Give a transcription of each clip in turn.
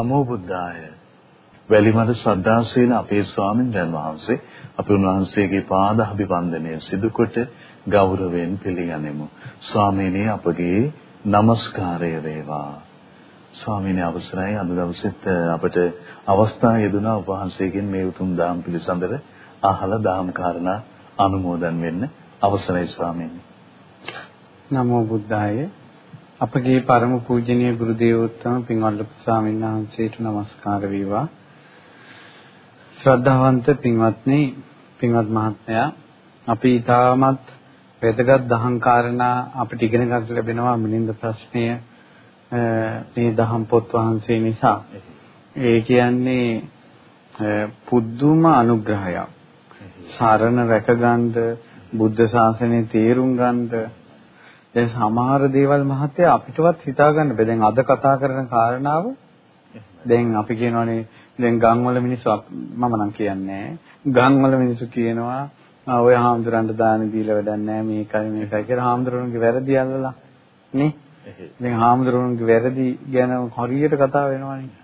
නමෝ බුද්ධාය. වැලිමඩ ශ්‍රද්ධාශීල අපේ ස්වාමීන් වහන්සේ අපි උන්වහන්සේගේ පාද අභිවන්දනය සිදුකොට ගෞරවයෙන් පිළිගනිමු. ස්වාමීනි අපගේ নমස්කාරය වේවා. ස්වාමීනි අවසරයි අද දවසෙත් අපට අවස්ථාව යෙදුණා වහන්සේගෙන් මේ උතුම් දාම් පිළිසඳර අහලා දාම් කාරණා අනුමෝදන් වෙන්න අවසරයි ස්වාමීනි. නමෝ බුද්ධාය අපගේ පරම පූජනීය ගුරු දේවෝත්තම පින්වත්ලි ස්වාමීන් වහන්සේට নমස්කාර වේවා. ශ්‍රද්ධාවන්ත පින්වත්නි, පින්වත් මහත්මයා, අපි ඊටමත් වැදගත් දහම් කාරණා අපිට ඉගෙන ගන්න ලැබෙනවා මිනින්ද ප්‍රශ්නය මේ දහම් පොත් වහන්සේ නිසා. ඒ කියන්නේ පුදුම අනුග්‍රහයක්. සරණ රැකගන්න බුද්ධ ශාසනය තේරුම් ගන්නද දැන් සමහර දේවල් මහත්තයා අපිටවත් හිතා ගන්න බෑ. දැන් අද කතා කරන කාරණාව දැන් අපි කියනවානේ දැන් ගම්වල මිනිස්සු මම නම් කියන්නේ ගම්වල මිනිස්සු කියනවා ඔය හාමුදුරන්ට දාන දීලා වැඩක් නැහැ මේකයි මේකයි කියලා හාමුදුරන්ගේ වැරදි අල්ලලා නේ දැන් හාමුදුරන්ගේ වැරදි ගැන හරියට කතා වෙනවානේ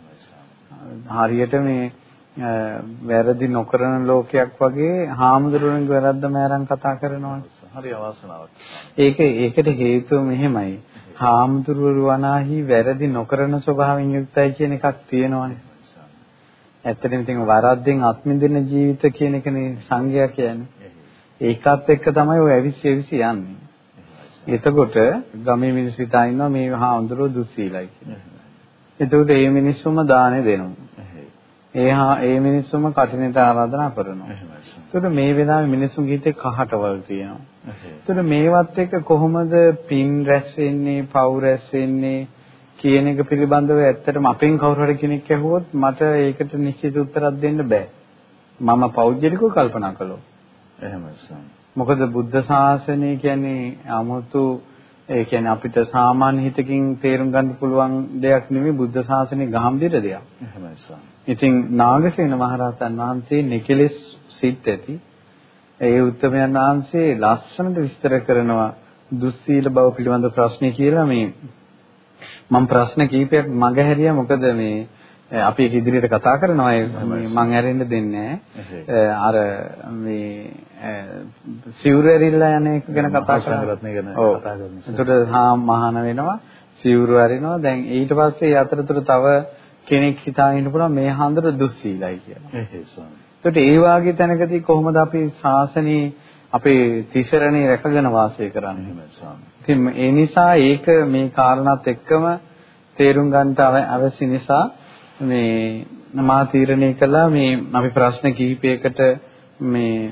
හරියට මේ වැරදි නොකරන ලෝකයක් වගේ හාමුදුරුවන්ගේ වැරද්ද මෑරන් කතා කරනවා. හරි අවාසනාවක්. ඒක ඒකට හේතුව මෙහෙමයි. හාමුදුරුවෝ වනාහි වැරදි නොකරන ස්වභාවයෙන් යුක්තයි කියන එකක් තියෙනවානේ. ඇත්තටම ඉතින් වරද්දෙන් අත්මිදෙන ජීවිත කියන එකනේ සංගය කියන්නේ. ඒකත් එක්ක තමයි ඔය ඇවිස්සි ඇවිස්සි යන්නේ. එතකොට ගමේ මිනිස්සු හිතා ඉන්නවා මේ හාමුදුරුවෝ දුස්සීලයි කියලා. එතකොට මේ මිනිස්සුම දානේ දෙනවා. ඒ ඒ මිනිස්සුම කටිනට ආරාධනා කරනවා. ඒකට මේ වෙලාවේ මිනිසුන්ගේ හිතේ කහටවල් තියෙනවා. ඒකට මේවත් එක්ක කොහොමද පින් රැස් වෙන්නේ, පව් රැස් වෙන්නේ කියන එක පිළිබඳව ඇත්තටම අපෙන් කවුරු හරි කෙනෙක් ඇහුවොත් මට ඒකට නිශ්චිත උත්තරයක් දෙන්න බෑ. මම පෞද්ගලිකව කල්පනා කළොත්. එහෙමයි. මොකද බුද්ධ ශාසනය කියන්නේ 아무තු ඒ කියන්නේ අපිට සාමාන්‍ය හිතකින් තේරුම් ගන්න පුළුවන් දෙයක් නෙමෙයි බුද්ධ ශාසනයේ ගැඹිර දෙයක්. එහෙමයි ස්වාමී. ඉතින් නාගසේන මහරහතන් වහන්සේ නිකලෙස් සිත් ඇති. ඒ උත්තමයන් වහන්සේ ලස්සනට විස්තර කරනවා දුස්සීල බව පිළිබඳ ප්‍රශ්නේ කියලා මේ මම ප්‍රශ්න කීපයක් මගහැරියා මොකද මේ අපි ඒක ඉදිරියට කතා කරනවා. මම ඇරෙන්න දෙන්නේ අර මේ සිවුරු ඇරිලා යන එක ගැන කතා කරනවා. ඒකට හා මහාන වෙනවා. සිවුරු ඇරිනවා. දැන් ඊට පස්සේ අතරතුර තව කෙනෙක් හිතාගෙන පුළුවන් මේ හන්දර දුස්සීලයි කියලා. ඒකට ඒ වාගේ තැනකදී කොහොමද අපි ශාසනයේ අපේ තිසරණේ රැකගෙන වාසය කරන්නේ ස්වාමී. ඉතින් ඒ නිසා ඒක මේ කාරණාත් එක්කම තේරුම් ගන්නට අවශ්‍ය නිසා මේ මා තීරණය කළා මේ අපි ප්‍රශ්න කිහිපයකට මේ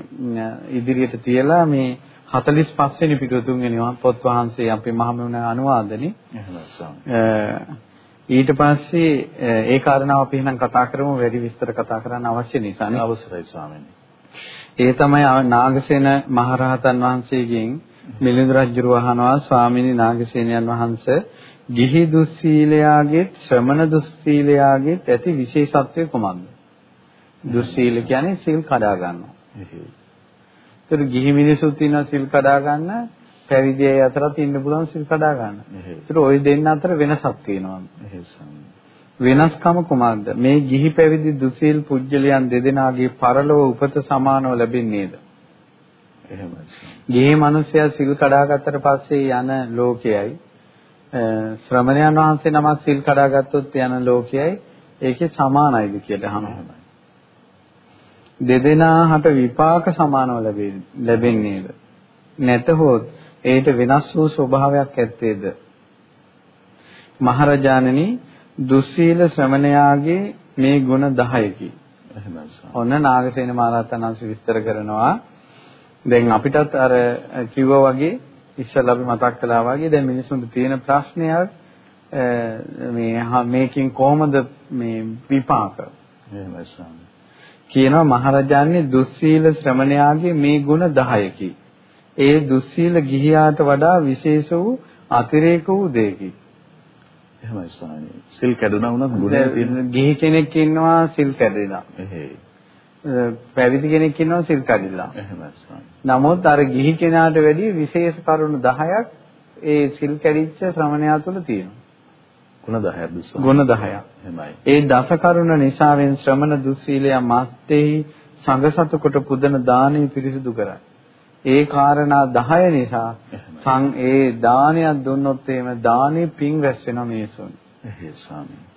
ඉදිරියට තියලා මේ 45 වෙනි පිටු වෙනි පොත් වහන්සේ අපි මහමෙවුන අනුවාදනේ ඊට පස්සේ ඒ කාරණාව අපි එහෙනම් කතා කරමු වැඩි විස්තර කතා කරන්න අවශ්‍ය නිසා නේ අවසරයි ස්වාමීනි. ඒ තමයි නාගසේන මහරහතන් වහන්සේගෙන් මිලිඳු රජුව අහනවා ස්වාමීනි නාගසේනයන් වහන්සේ ගිහි දුස්සීලයාගේ ශ්‍රමණ දුස්සීලයාගේ ඇති විශේෂත්වය කොමක්ද? දුස්සීල කියන්නේ සිල් කඩා ගන්නවා. ඒතර ගිහි මිනිසුත් ඉන්නවා සිල් කඩා ගන්න, පැවිදි අය අතරත් ඉන්න පුළුවන් සිල් කඩා ගන්න. ඒතර ওই දෙන්න අතර වෙනසක් තියෙනවා. වෙනස්කම කුමක්ද? මේ ගිහි පැවිදි දුසීල් පුජ්‍යලයන් දෙදෙනාගේ පරලොව උපත සමානව ලැබෙන්නේද? එහෙමයි. ගිහි මිනිසයා සිල් කඩාගත්තට පස්සේ යන ලෝකයයි ශ්‍රමණයන් වහන්සේ නමක් සිල් කඩාගත්තොත් යන ලෝකයයි ඒකේ සමානයිද කියලා අහනවා. දෙදෙනාහට විපාක සමානව ලැබෙන්නේද? නැතහොත් ඒට වෙනස් වූ ස්වභාවයක් ඇත්තේද? මහරජාණනි දුස්සීල ශ්‍රමණයාගේ මේ ගුණ 10කි. ඔන්න නාගසේන මහරහතන් වහන්සේ විස්තර කරනවා. දැන් අපිටත් අර කිව්වා වගේ ඉස්සෙල්ලා අපි මතක් කළා වගේ දැන් මිනිසුන්ට තියෙන ප්‍රශ්නයක් මේ මේකෙන් කොහොමද මේ විපාක එහෙමයි ස්වාමී කියනවා මහරජාණන් දුස්සීල ශ්‍රමණයාගේ මේ ගුණ 10කි. ඒ දුස්සීල ගිහියාට වඩා විශේෂ වූ අතිරේක වූ දෙයකි. එහෙමයි ස්වාමී. සිල් කැඩුනා වුණත් ගුණය තියෙන ගිහි කෙනෙක් ඉන්නවා සිල් කැඩෙනා. එහෙයි. පැවිදි කෙනෙක් ඉන්නවා සිල් කඩිලා. එහෙමයි නමුත් අර ගිහි කෙනාට වැඩිය විශේෂ කරුණු 10ක් ඒ සිල් කැඩිච්ච ශ්‍රමණයා තුළ තියෙනවා. ගුණ 10ක්ද ස්වාමී? ගුණ 10ක්. එහෙමයි. ඒ දස කරුණ නිසාවෙන් ශ්‍රමණ දුස්සීලයා මත්තේහි සංඝසතු කොට පුදන දානීය පිරිසිදු කරයි. ඒ කාරණා 10 නිසා සං ඒ දානයක් දුන්නොත් එහෙම දානේ පිං රැස් වෙනවා මිනිසුන්.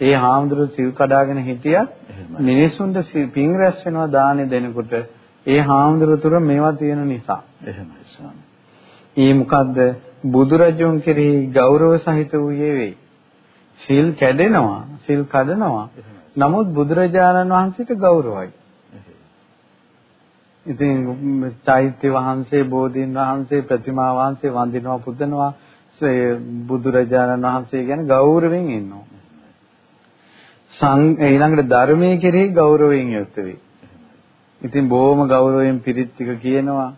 ඒ හාමුදුරුවෝ සිල් කඩාගෙන හිටියත් මිනිසුන්ට පිං රැස් වෙනවා දානේ දෙනකොට ඒ හාමුදුරුවෝ තුර මේවා තියෙන නිසා. එහෙමයි ස්වාමී. ඒ මොකද්ද බුදුරජුන් කෙරෙහි ගෞරව සහිත වූයේ වෙයි. සිල් කැඩෙනවා, සිල් කඩනවා. නමුත් බුදුරජාණන් වහන්සේට ගෞරවයි. ඉතින් චෛත්‍ය වහන්සේ, බෝධීන් වහන්සේ, ප්‍රතිමා වහන්සේ වඳිනවා පුදනවා. ඒ බුදුරජාණන් වහන්සේ ගැන ගෞරවයෙන් ඉන්නවා. සං ඊළඟට ධර්මයේ කෙරෙහි ගෞරවයෙන් යුක්ත වෙයි. ඉතින් බොහොම ගෞරවයෙන් පිරිත් ටික කියනවා.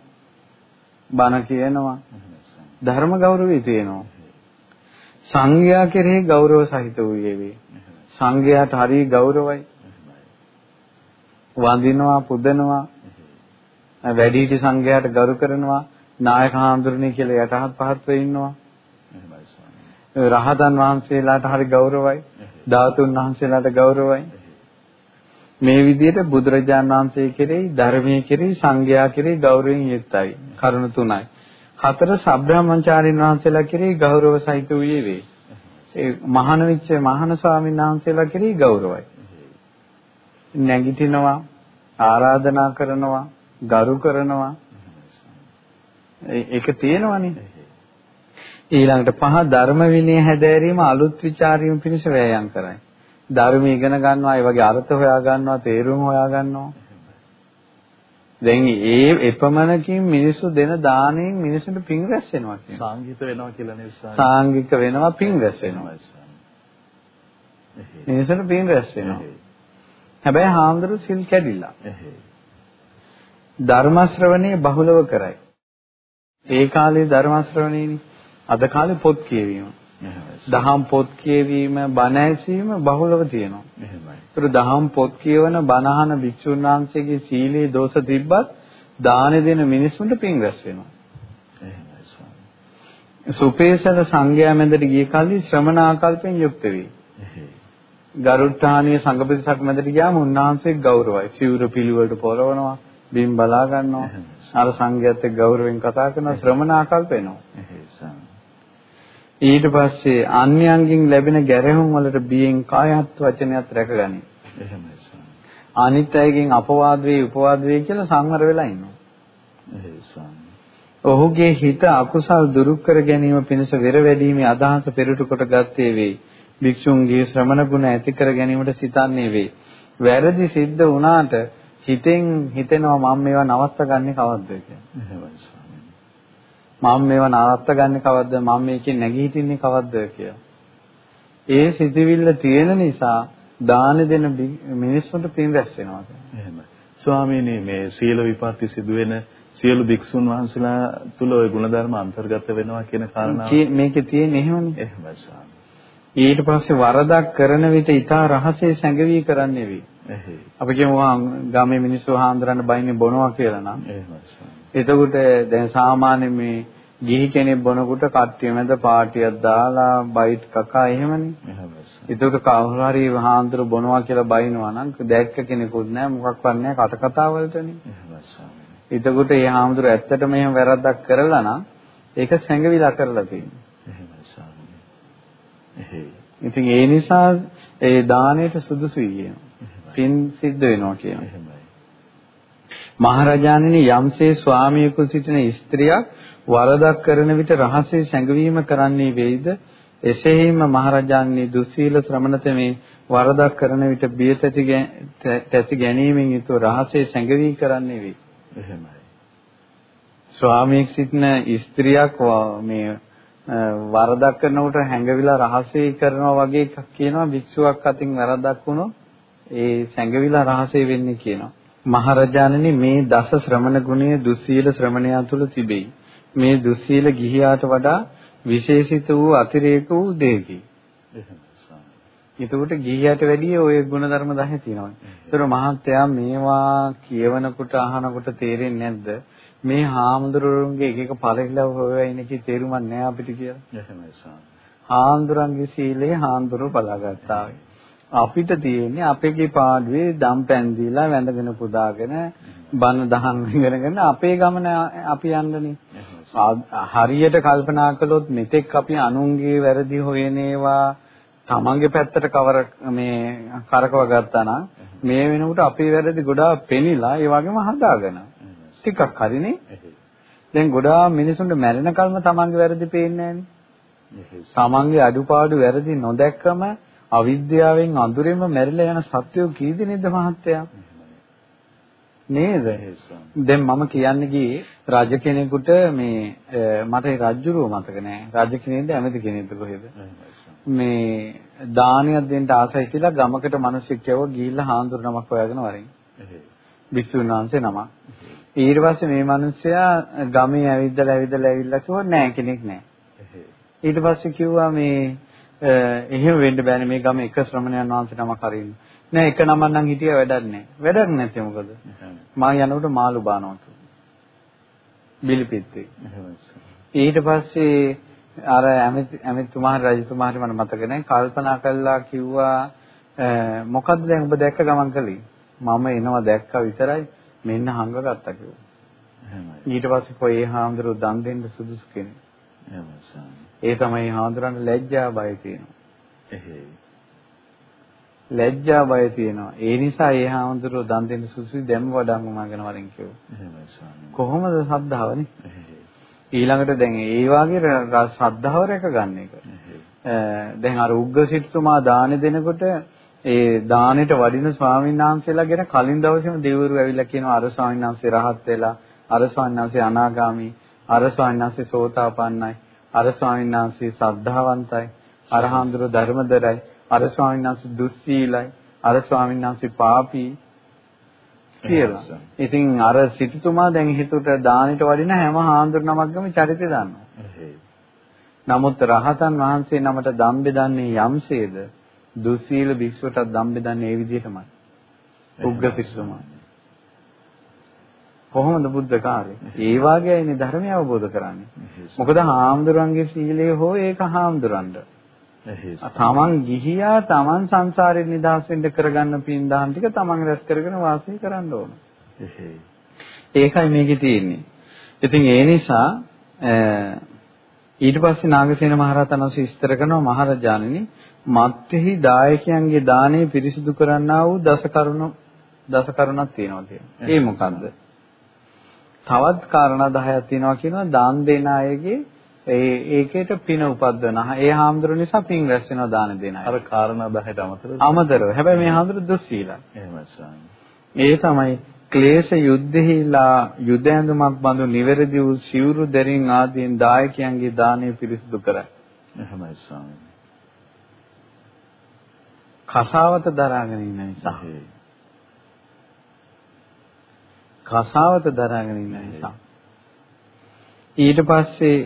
බණ කියනවා. ධර්ම ගෞරවය තියෙනවා. සංඝයා කෙරෙහි ගෞරව සහිත වූයේ වේ. සංඝයාට හරි ගෞරවයි. වඳිනවා, පුදනවා. වැඩිහිටි සංඝයාට ගරු කරනවා. නායක හාමුදුරනේ කියලා යටහත් පහත්ව ඉන්නවා. රහතන් වහන්සේලාට හරි ගෞරවයි. ධාතුන් වහන්සේලාට ගෞරවයි. මේ විදිහට බුදුරජාණන් වහන්සේ කෙරෙහි ධර්මයේ කෙරෙහි සංඝයා කෙරෙහි ගෞරවයෙන් යුක්තයි. කරුණ තුනයි. හතර සබ්‍රාහ්මණචාරින් වහන්සේලා කෙරෙහි ගෞරව සහිත වූයේ වේ. ඒ මහාන විච්ච මහාන ස්වාමීන් වහන්සේලා කෙරෙහි ගෞරවයි. නැගිටිනවා ආරාධනා කරනවා ගරු කරනවා. ඒක තියෙනවනේ. ඊළඟට පහ ධර්ම විනය හැදෑරීම අලුත් ਵਿਚාරීම පිණිස වෑයම් කරයි. ධර්ම ඉගෙන ගන්නවා ඒ වගේ අර්ථ හොයා ගන්නවා තේරුම් හොයා ගන්නවා දැන් ඒ එපමණකින් මිනිස්සු දෙන දාණයෙන් මිනිසුන්ට පින් රැස් වෙනවා කියන්නේ. සාංගික වෙනවා කියලා නේ සාංගික වෙනවා පින් රැස් වෙනවා. මිනිසුන්ට පින් රැස් වෙනවා. හැබැයි හාමුදුරු සිල් කැඩිලා. ධර්ම ශ්‍රවණේ බහුලව කරයි. ඒ කාලේ ධර්ම ශ්‍රවණේනි. අද කාලේ පොත් කියවීම. දහම් පොත් කියවීම බණ ඇසීම බහුලව තියෙනවා. එහෙමයි. ඒතර දහම් පොත් කියවන බණහන භික්ෂුන් වහන්සේගේ සීලේ දෝෂ තිබ්බත් දාන දෙන මිනිසුන්ට පින් රැස් වෙනවා. එහෙමයි ස්වාමී. සුපේසල සංඝයා මැදට ගිය කල්ලි ශ්‍රමණාකල්පෙන් යුක්ත වේ. ගරුත්හානීය සංඝ පිරිසක් මැදට ගියාම උන්වහන්සේ ගෞරවයි. සිවුර පිළිවෙලට පොරවනවා, බිම් බලා ගන්නවා. අර සංඝයාත් එක්ක ගෞරවයෙන් කතා කරනවා ශ්‍රමණාකල්ප වෙනවා. එහෙයි ස්වාමී. ඊට පස්සේ අන්‍යයන්ගෙන් ලැබෙන ගැරහුම් වලට බියෙන් කායත් වචනයත් රැකගනි. එහෙමයි අනිත් අයගෙන් අපවාද වේ උපවාද වේ කියලා සංවර වෙලා ඉන්නවා. ඔහුගේ හිත අකුසල් දුරු කර ගැනීම පිණිස වෙර වැඩිීමේ අදහස පෙරට කොට ගත්තේ වේ. භික්ෂුන්ගේ ශ්‍රමණ ගුණ ඇති කර ගැනීමට සිතන්නේ වේ. වැරදි සිද්ධ වුණාට හිතෙන් හිතෙනවා මම මේවා නවත්ත ගන්න කවද්ද කියලා. මම මේවා නවත්ත ගන්න කවද්ද මම මේකේ නැගී හිටින්නේ කවද්ද කියලා. ඒ සිතිවිල්ල තියෙන නිසා දාන දෙන මිනිස්සුන්ට පින් රැස් වෙනවා. එහෙමයි. ස්වාමීනි මේ සීල විපatti සිදුවෙන සියලු භික්ෂුන් වහන්සේලා තුල ওই ಗುಣධර්ම අන්තර්ගත වෙනවා කියන කාරණාව මේකේ තියෙන එහෙමනේ. එහෙමයි ස්වාමී. ඊට පස්සේ වරදක් කරන විට ඊට රහසේ සැඟවි කරන්නේ වේ. අපි කියමු ගමේ මිනිස්සු හාන්දරන්න බයින්නේ බොනවා කියලා නම්. එහෙමයි ස්වාමී. එතකොට දැන් සාමාන්‍ය මේ ගිහි කෙනෙක් බොනකොට කට්ටිය මැද පාටියක් දාලා බයිට් කකා එහෙමනේ. එතකොට කවුරු හරි වහාන්තර බොනවා කියලා බයිනවා නම් දැක්ක කෙනෙකුත් නැහැ මොකක්වත් නැහැ කට කතා වලටනේ. එතකොට ඒ හාමුදුර ඇත්තටම එහෙම වැරද්දක් කරලා නම් ඒක සැඟවිලා කරලා තියෙනවා. ඉතින් ඒ නිසා ඒ දාණයට සුදුසුයි කියනවා. පින් සිද්ධ වෙනවා කියනවා. මහරජාණෙනි යම්සේ ස්වාමියෙකු සිටින ස්ත්‍රියක් වරදක් කරන විට රහසේ සැඟවීම කරන්නේ වෙයිද? එසේම මහරජාණනි දුස්සීල ශ්‍රමණතමේ වරදක් කරන විට බිය තැති ගැනීමෙන් යුතුව රහසේ සැඟවී කරන්නේ වෙයි. එහෙමයි. ස්වාමියෙක් සිටින ස්ත්‍රියක් මේ වරදක් කරනකොට හැඟවිලා රහසේ කරනවා වගේ එකක් කියනවා භික්ෂුවක් අතින් වරදක් වුණොත් ඒ සැඟවිලා රහසේ වෙන්නේ කියනවා මහරජාණනි මේ දස ශ්‍රමණ ගුණය දුස්සීල ශ්‍රමණයා තුල තිබෙයි. මේ දුස්සීල ගිහියාට වඩා විශේෂිත වූ අතිරේක වූ දෙයකි. එතකොට ගිහියට වැඩිය ওই ගුණධර්ම 10 තියෙනවා. ඒතර මහත්තයා මේවා කියවනකොට අහනකොට තේරෙන්නේ නැද්ද? මේ හාමුදුරුවන්ගේ එක එක පරිලව හොයන එකේ තේරුමක් නැහැ අපිට කියලා. එහෙමයි සාම. හාමුදුරන්ගේ සීලය හාමුදුරුව බලාගත්තා. අපිට තියෙන්නේ අපේගේ පාඩුවේ දම් පෑන් දීලා වැඳගෙන පුදාගෙන බණ දහම් ඉගෙනගෙන අපේ ගමන අපි යන්නනේ. හරියට කල්පනා කළොත් මෙතෙක් අපි අනුන්ගේ වැරදි හොයන ඒවා තමන්ගේ පැත්තට කවර මේ කරකව ගත්තා නම් මේ වෙනකොට අපේ වැරදි ගොඩාක් පෙනිලා ඒ වගේම හදාගෙන. ටිකක් හරිනේ දැන් ගොඩාක් මිනිසුන්ට මැරෙන කල්ම තමන්ගේ වැරදි පේන්නේ නැහැනේ. තමන්ගේ අඩුපාඩු වැරදි නොදැක්කම අවිද්‍යාවෙන් අඳුරෙම මැරිලා යන සත්‍යෝ කී දෙනෙක්ද මහත්තයා නේද? දැන් මම කියන්නේ ගියේ රජ කෙනෙකුට මේ මට ඒ රජුරුව මතක නෑ. රජ කෙනෙක්ද ඇමති කෙනෙක්ද කොහෙද? මේ දානයක් දෙන්න ආසයි කියලා ගමකට මිනිස්සු කියව ගිහිල්ලා හාමුදුර නමක් හොයාගෙන වරින්. වික්ෂුන් වහන්සේ නමක්. ඊට පස්සේ මේ මිනිස්සයා ගමේ ඇවිද්දලා ඇවිදලා ඇවිල්ලා කිව්වා නෑ කෙනෙක් නෑ. ඊට පස්සේ කිව්වා මේ එහෙම වෙන්න බෑනේ මේ ගම එක ශ්‍රමණයන් වහන්සේ නමක් හරින්න. නෑ එක නමක් නම් හිටිය වැඩක් නෑ. වැඩක් නැත්තේ මොකද? මම යනකොට මාළු බානවා. බිලිපිත්තේ. ඊට පස්සේ අර ඇමති ඇමතිතුමාට රජතුමාට මට මතක නැහැ කල්පනා කළා කිව්වා මොකද්ද දැන් ඔබ දැක්ක ගමන් කළේ මම එනවා දැක්කා විතරයි මෙන්න හංගගත්තා කිව්වා ඊට පස්සේ කොහේ හාමුදුරුවෝ දන් දෙන්න සුදුසු කෙනෙක් ඒ තමයි හාමුදුරන්ට ලැජ්ජා බය තියෙනවා. ලැජ්ජා බය තියෙනවා. ඒ නිසා ඒ හාමුදුරුවෝ දන් දෙන්න සුදුසුයි දැන් වඩාම මගෙන වරින් කිව්වා. කොහොමද සද්ධාවනේ ඊළඟට දැන් ඒ වාගේ ශ්‍රද්ධාව රැක ගන්න එක. දැන් අර උග්ග සිටුමා දාන දෙනකොට ඒ දානෙට වඩින ස්වාමීන් වහන්සේලා ගැන කලින් දවසේම දෙවිවරු ඇවිල්ලා කියනවා අර ස්වාමීන් වහන්සේ රහත් වෙලා අර ස්වාමීන් වහන්සේ අනාගාමි අර ස්වාමීන් වහන්සේ සෝතාපන්නයි අර ස්වාමීන් වහන්සේ සද්ධාවන්තයි අරහඳුර ධර්මදරයි අර ස්වාමීන් වහන්සේ දුස්සීලයි අර ස්වාමීන් වහන්සේ පාපී කියලා. ඉතින් අර සිටුතුමා දැන් හිතුවට දානෙට වඩින හැම හාමුදුර නමක්ගම චරිතය දන්නවා. නමුත් රහතන් වහන්සේ නමට දම් බෙදන්නේ යම්සේද දුස්සීල භික්ෂුවටත් දම් බෙදන්නේ ඒ විදිහටමයි. උග්ග සිටුතුමා. කොහොමද බුද්ධ කාර්යය? ඒ වාගේයිනේ ධර්මය අවබෝධ කරන්නේ. මොකද හාමුදුරන්ගේ සීලය හෝ ඒක හාමුදුරන්ට. තමන් ගිහියා තමන් සංසාරේ නිදහස් වෙන්න කරගන්න පින් දහම් ටික තමන් රැස් කරගෙන වාසය කරන්න ඕන. ඒකයි මේකේ තියෙන්නේ. ඉතින් ඒ නිසා ඊට පස්සේ නාගසේන මහරහතන් වහන්සේ විස්තර කරනවා මහරජාණෙනි මත්ෙහි දායකයන්ගේ දාණය පිරිසිදු කරන්නා වූ දස කරුණ දස කරුණක් තියෙනවා කියනවා. ඒ මොකද්ද? තවත් කාරණා 10ක් තියෙනවා කියනවා දාන් දෙන අයගේ ඒ ඒකේට පින උපද්දන. ඒ හාමුදුරු නිසා පින් රැස් වෙනවා දාන දෙන අය. අර කාරණා 10ට අමතරව. අමතරව. හැබැයි මේ හාමුදුරු දුස්සීලා. එහෙමයි ස්වාමී. ඒ තමයි ක්ලේශ යුද්ධෙහිලා යුද ඇඳුමක් බඳු නිවැරදි වූ සිවුරු දැරින් ආදීන් දායකයන්ගේ දානය පිරිසිදු කරයි. එහෙමයි ස්වාමී. කසාවත දරාගෙන ඉන්න නිසා. කසාවත දරාගෙන ඉන්න නිසා. ඊට පස්සේ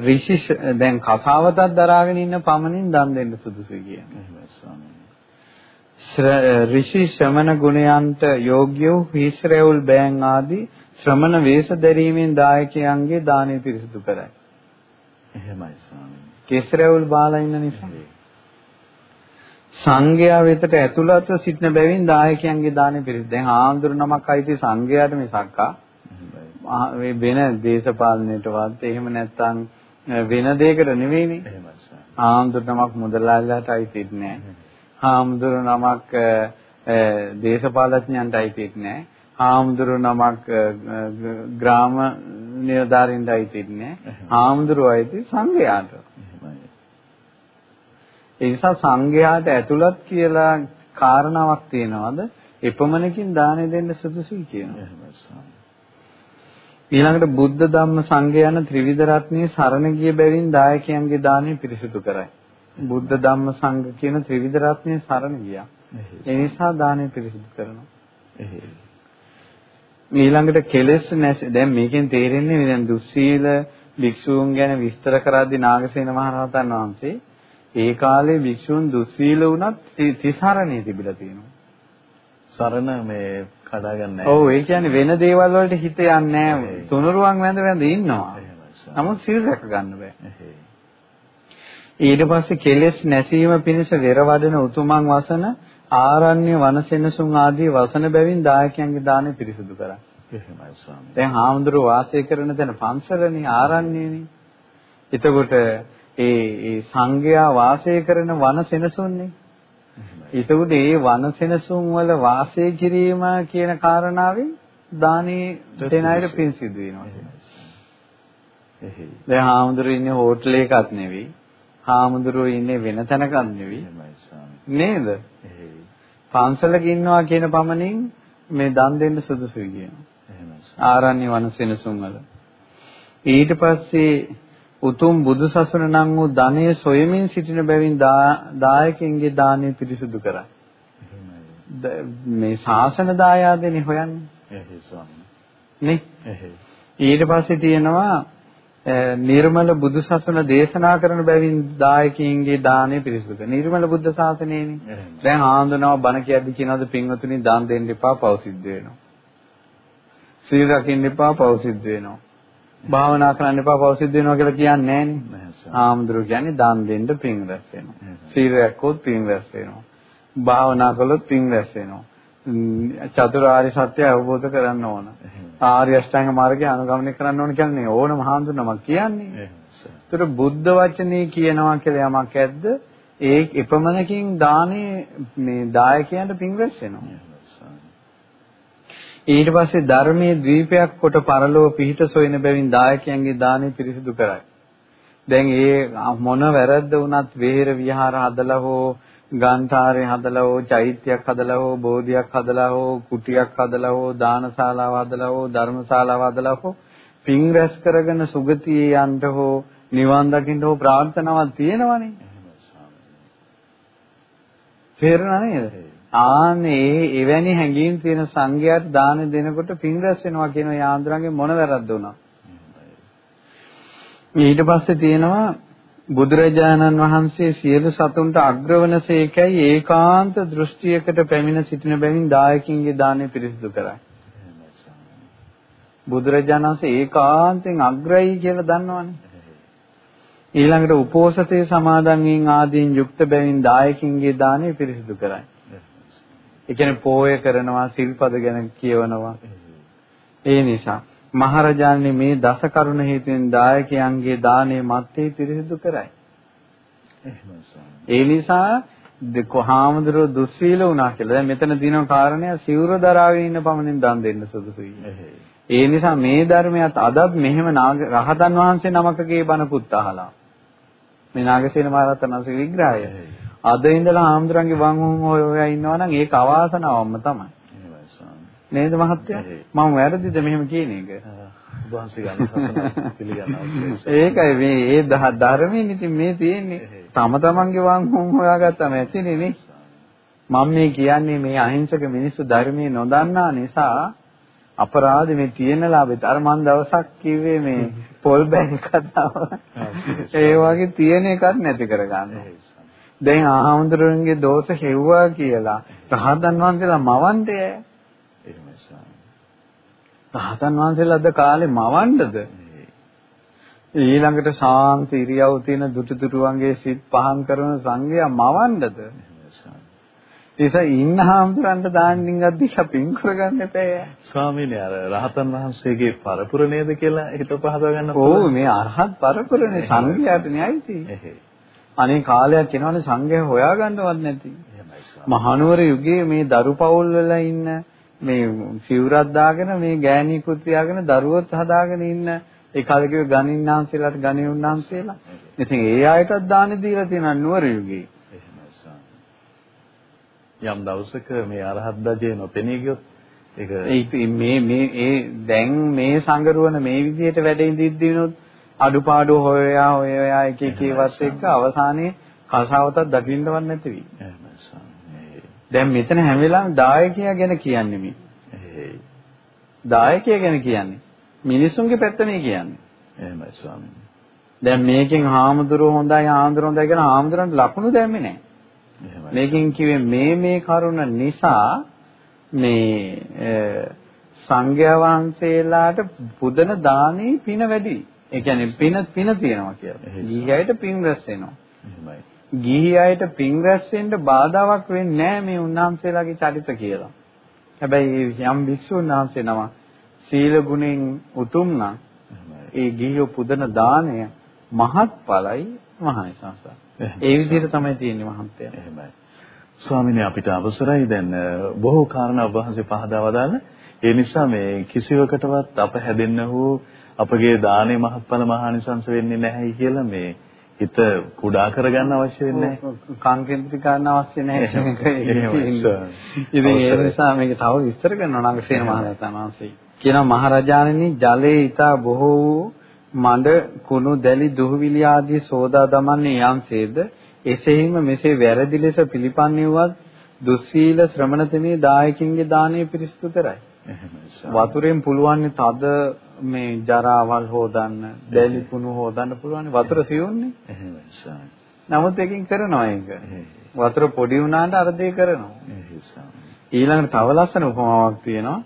ඍෂි දැන් කසාවතක් දරාගෙන ඉන්න පමණින් දන් දෙන්න සුදුසුයි කියන්නේ. ඍෂි ශ්‍රමණ ගුණයන්ට යෝග්‍ය වූ හිස්රැවුල් බෑන් ආදී ශ්‍රමණ වේශ දැරීමෙන් දායකයන්ගේ දානය පිරිසිදු කරයි. එහෙමයි ස්වාමීනි. කෙස්රැවුල් බාලා ඉන්න නිසා. සංඝයා වෙතට ඇතුළත සිටින බැවින් දායකයන්ගේ දානය පිරිසිදු. දැන් ආන්දර නමක් අයිති සංඝයාට මිසක්කා මේ වෙන දේශපාලනයටවත් එහෙම නැත්නම් වෙන දෙයකට නෙවෙයිනේ. ආම්දුර නමක් මුදලාලට අයිතිත් නෑ. ආම්දුර නමක් දේශපාලඥයන්ට අයිතිත් නෑ. ආම්දුර නමක් ග්‍රාම නිලධාරීන්ට අයිතිත් නෑ. ආම්දුර අයිති සංඝයාට. ඒ නිසා සංඝයාට ඇතුළත් කියලා කාරණාවක් තියෙනවද? එපමණකින් දානෙ දෙන්න සුදුසුයි කියනවා. ඊළඟට බුද්ධ ධම්ම සංඝ යන ත්‍රිවිධ රත්නයේ සරණ ගිය බැවින් දායකයන්ගේ දාණය පිරිසිදු කරයි. බුද්ධ ධම්ම සංඝ කියන ත්‍රිවිධ රත්නයේ සරණ ගියා. ඒ නිසා දාණය පිරිසිදු කරනවා. ඊළඟට කෙලෙස් නැස දැන් මේකෙන් තේරෙන්නේ දැන් දුස්සීල භික්ෂූන් ගැන විස්තර කරද්දී නාගසේන මහරහතන් වහන්සේ ඒ කාලේ භික්ෂූන් දුස්සීල වුණත් තිසරණේ තිබිලා තියෙනවා. සරණ මේ කඩා ගන්න නැහැ. ඔව් ඒ කියන්නේ වෙන දේවල් වලට හිත යන්නේ නැහැ. තුනුරුවන් වැඳ වැඳ ඉන්නවා. නමුත් සිල් රැක ගන්න බෑ. ඊට පස්සේ කෙලෙස් නැසීම පිණිස වෙර වඩන උතුමන් වසන ආරණ්‍ය වනසෙනසුන් ආදී වසන බැවින් දායකයන්ගේ දාණය පිරිසුදු කරා. එහෙමයි ස්වාමී. දැන් හාමුදුරුවෝ වාසය කරන තැන පන්සලනේ ආරණ්‍යනේ. එතකොට ඒ ඒ සංඝයා වාසය කරන වනසෙනසුන්නේ. එතකොට මේ වනසෙනසුන් වල වාසය කිරීම කියන කාරණාවෙන් දානේ දෙන අයට පින් සිදු වෙනවා. එහෙයි. දැන් හාමුදුරුවෝ ඉන්නේ හෝටල් එකක් නෙවෙයි. හාමුදුරුවෝ ඉන්නේ වෙන තැනක නෙවෙයි. නේද? එහෙයි. පන්සලක ඉන්නවා කියන පමණින් මේ දන් දෙන්න සුදුසුයි කියනවා. එහෙමයි. ආරණ්‍ය වනසෙනසුන් වල. ඊට පස්සේ උතුම් බුදුසසුන නම් වූ ධනය සොයමින් සිටින බැවින් දායකයන්ගේ දානය පිරිසුදු කරයි. මේ ශාසන දායාදනේ හොයන්නේ. එහෙයි ස්වාමී. නේ? එහෙයි. ඊට පස්සේ තියෙනවා නිර්මල බුදුසසුන දේශනා කරන බැවින් දායකයන්ගේ දානය පිරිසුදු කරන. නිර්මල බුද්ධ ශාසනයනේ. දැන් ආන්දනාව බණ කියද්දි කියනවාද පින්වතුනි දාන් දෙන්න එපා පව් සිද්ධ වෙනවා. සීල රකින්න එපා පව් සිද්ධ වෙනවා. භාවනා කරන්න එපා පව් සිද්ධ වෙනවා කියලා කියන්නේ නැහනේ. ආම්දුරු කියන්නේ දාන් දෙන්න පින් රැස් වෙනවා. සීල රැක්කොත් පින් රැස් වෙනවා. භාවනා කළොත් පින් රැස් වෙනවා. චතුරාර්ය සත්‍ය අවබෝධ කරගන්න ඕන. ආර්ය අෂ්ටාංග මාර්ගය අනුගමනය කරන්න ඕන කියන්නේ ඕනම හාමුදුරනමක් කියන්නේ. ඒතර බුද්ධ වචනේ කියනවා කියලා යමක් ඇද්ද? ඒ එපමණකින් දානේ මේ දායකයන්ට පින් රැස් වෙනවා. ඊට පස්සේ ධර්මයේ දීපයක් කොට පරලෝ පිහිට සොයන බැවින් දායකයන්ගේ දානෙ පිරිසිදු කරයි. දැන් ඒ මොන වැරද්ද වුණත් වේර විහාර හදලා හෝ ගාන්ඨාරය හදලා හෝ චෛත්‍යයක් හදලා හෝ බෝධියක් හදලා හෝ කුටියක් හදලා හෝ දානශාලාව හදලා හෝ ධර්මශාලාව හදලා හෝ පින් රැස් කරගෙන සුගතියේ යන්න හෝ නිවන් දකින්න හෝ ප්‍රාර්ථනාවක් තියෙනවනේ. තේරුණා නේද? ආනේ එවැනි හැඟීම් තියෙන සංඝයාට දාන දෙනකොට පින් රැස් වෙනවා කියන යාන්ත්‍රාංගේ මොන වැරද්ද වුණා. ඊට පස්සේ තියෙනවා බුදුරජාණන් වහන්සේ සියලු සතුන්ට අග්‍රවනසේකයි ඒකාන්ත දෘෂ්ටියකට පැමිණ සිටින බැවින් දායකින්ගේ දාණය පිරිසිදු කරයි. බුදුරජාණන් වහන්සේ ඒකාන්තෙන් අග්‍රයි කියලා දන්නවනේ. ඊළඟට උපෝසතේ සමාදන් වීම ආදීන් යුක්ත බැවින් දායකින්ගේ දාණය පිරිසිදු කරයි. ඒ කියන්නේ පෝය කරනවා, සිල්පද ගැන කියවනවා. ඒ නිසා මහරජාණන් මේ දස කරුණ හේතුවෙන් දායකයන්ගේ දාණය මත්තේ පිරිසිදු කරයි. ඒ නිසා කොහාමදරෝ දුස්සීල වුණා කියලා. දැන් මෙතන දිනන කාරණය සිවුර දරාගෙන ඉන්න පමණින් දන් දෙන්න සුදුසුයි. ඒ නිසා මේ ධර්මයත් අදත් මෙහෙම රහතන් වහන්සේ නමකගේ බණ පුත් අහලා. මේ නාගසේන මහරහතන් වහන්සේ විග්‍රහය. අද ඉඳලා ආම්දුරන්ගේ වං වුන් හොය හොය ඉන්නවා නම් ඒක අවාසනාවක්ම තමයි. නේද මහත්තයා? මම වැරදිද මෙහෙම කියන එක? ඒකයි මේ ඒ ධර්මයෙන් ඉතින් මේ තියෙන්නේ. තම තමන්ගේ වං වුන් හොයාගත්තම ඇතිනේ නේ. මම මේ කියන්නේ මේ අහිංසක මිනිස්සු ධර්මයේ නොදන්නා නිසා අපරාධ මේ තියෙන ලාභෙත් අර මන් දවසක් කිව්වේ මේ පොල් බෑග් කතාව. ඒ වගේ තියෙන එකක් නැති කරගන්න. දැන් ආහඳුරුන්ගේ දෝෂ හෙව්වා කියලා රහතන් වහන්සේලා මවන්නේ එහෙමයි ස්වාමී. රහතන් වහන්සේලා අද කාලේ මවන්නද? ඊළඟට ශාන්ත ඉරියව් තියෙන දුටු දුටුවන්ගේ සිත් පහන් කරන සංගය මවන්නද? ඒසයි ඉන්න හාමුදුරන්ට දාන්නින් අධික පින් කරගන්න එපා. ස්වාමීනි අර රහතන් වහන්සේගේ පරපුර නේද කියලා හිත පහදව ගන්න ඕ මේ අරහත් පරපුරනේ සංඝයාට න්යායිති. අනේ කාලයක් එනවනේ සංඝයා හොයාගන්නවත් නැති. මහනුවර යුගයේ මේ දරු පවුල් වල ඉන්න මේ සිවුරක් දාගෙන මේ ගෑණි පුත්‍රයාගෙන දරුවොත් හදාගෙන ඉන්න ඒ කාලේ ගණින්නාන්සේලාට ගණිනුන්නාන්සේලා. ඉතින් ඒ අයටත් දාන දීලා තියෙනවා නුවර යුගයේ. යම් දවසක මේ අරහත් දජේ නොපෙනී ගියොත් ඒක මේ මේ ඒ දැන් මේ සංගරුවන මේ විදිහට වැඩ ඉඳිද්දිනොත් අඩුපාඩු හොයයා හොයයා එක එක ඒවත් එක්ක අවසානයේ කසාවතක් දකින්නවත් නැති වෙයි. දැන් මෙතන හැම වෙලාවෙම දායකයා ගැන කියන්නේ මේ. දායකයා ගැන කියන්නේ මිනිසුන්ගේ පැත්තනේ කියන්නේ. එහෙමයි ස්වාමීනි. දැන් මේකෙන් හාමුදුරුවෝ හොඳයි හාමුදුරුවෝ හොඳයි කියලා හාමුදුරන්ට ලකුණු දැම්මේ නැහැ. මේකෙන් කිව්වේ මේ මේ කරුණ නිසා මේ සංඝයා වහන්සේලාට පුදන දානේ පින වැඩි. ඒ කියන්නේ පින පින තියෙනවා කියලා. ගිහියට පින් රැස් වෙනවා. එහෙමයි. ගිහි අයට පින් රැස් වෙන්න බාධාවක් වෙන්නේ නැහැ මේ උන්වහන්සේලාගේ චරිත කියලා. හැබැයි යම් භික්ෂුන් වහන්සේ නම සීල ගුණෙන් උතුම් නම් ඒ ගිහියෝ පුදන දාණය මහත්ඵලයි මහනිසංසයි. ඒ විදිහට තමයි තියෙන්නේ මහත්ය. එහෙමයි. ස්වාමිනේ අපිට අවසරයි දැන් බොහෝ කාරණා වහන්සේ පහදා වදාළ. ඒ නිසා මේ කිසිවකටවත් අප හැදෙන්න හෝ අපගේ දානේ මහත්ඵල මහානිසංස වෙන්නේ නැහැ කියලා මේ හිත කුඩා කරගන්න අවශ්‍ය වෙන්නේ නැහැ. කාංකේන්ද්‍රික ගන්න අවශ්‍ය නැහැ. ඉතින් ඒ නිසා මේක තව විස්තර කරනවා නගසේන මහරහතන් වහන්සේ. කියනවා මහරජාණනි ජලයේ ඊතා බොහෝ වූ මඩ කුණු දැලි දුහවිලි ආදී සෝදා දමන්නේ යම්සේද එසේම මෙසේ වැරදි ලෙස පිළිපන්නේවත් දුස්සීල ශ්‍රමණතමේ දායකින්ගේ දාණය පිරිසිදු කරයි. වතුරෙන් පුළුවන් තද මේ ජරාවල් හොදන්න, දැලි කුණු හොදන්න පුළුවන් වතුර සියුන්නේ. නමුත් එකකින් කරනවා ඒක. වතුර පොඩි වුණාට අර දේ කරනවා. ඊළඟට තව ලස්සන උපමාවක් තියෙනවා.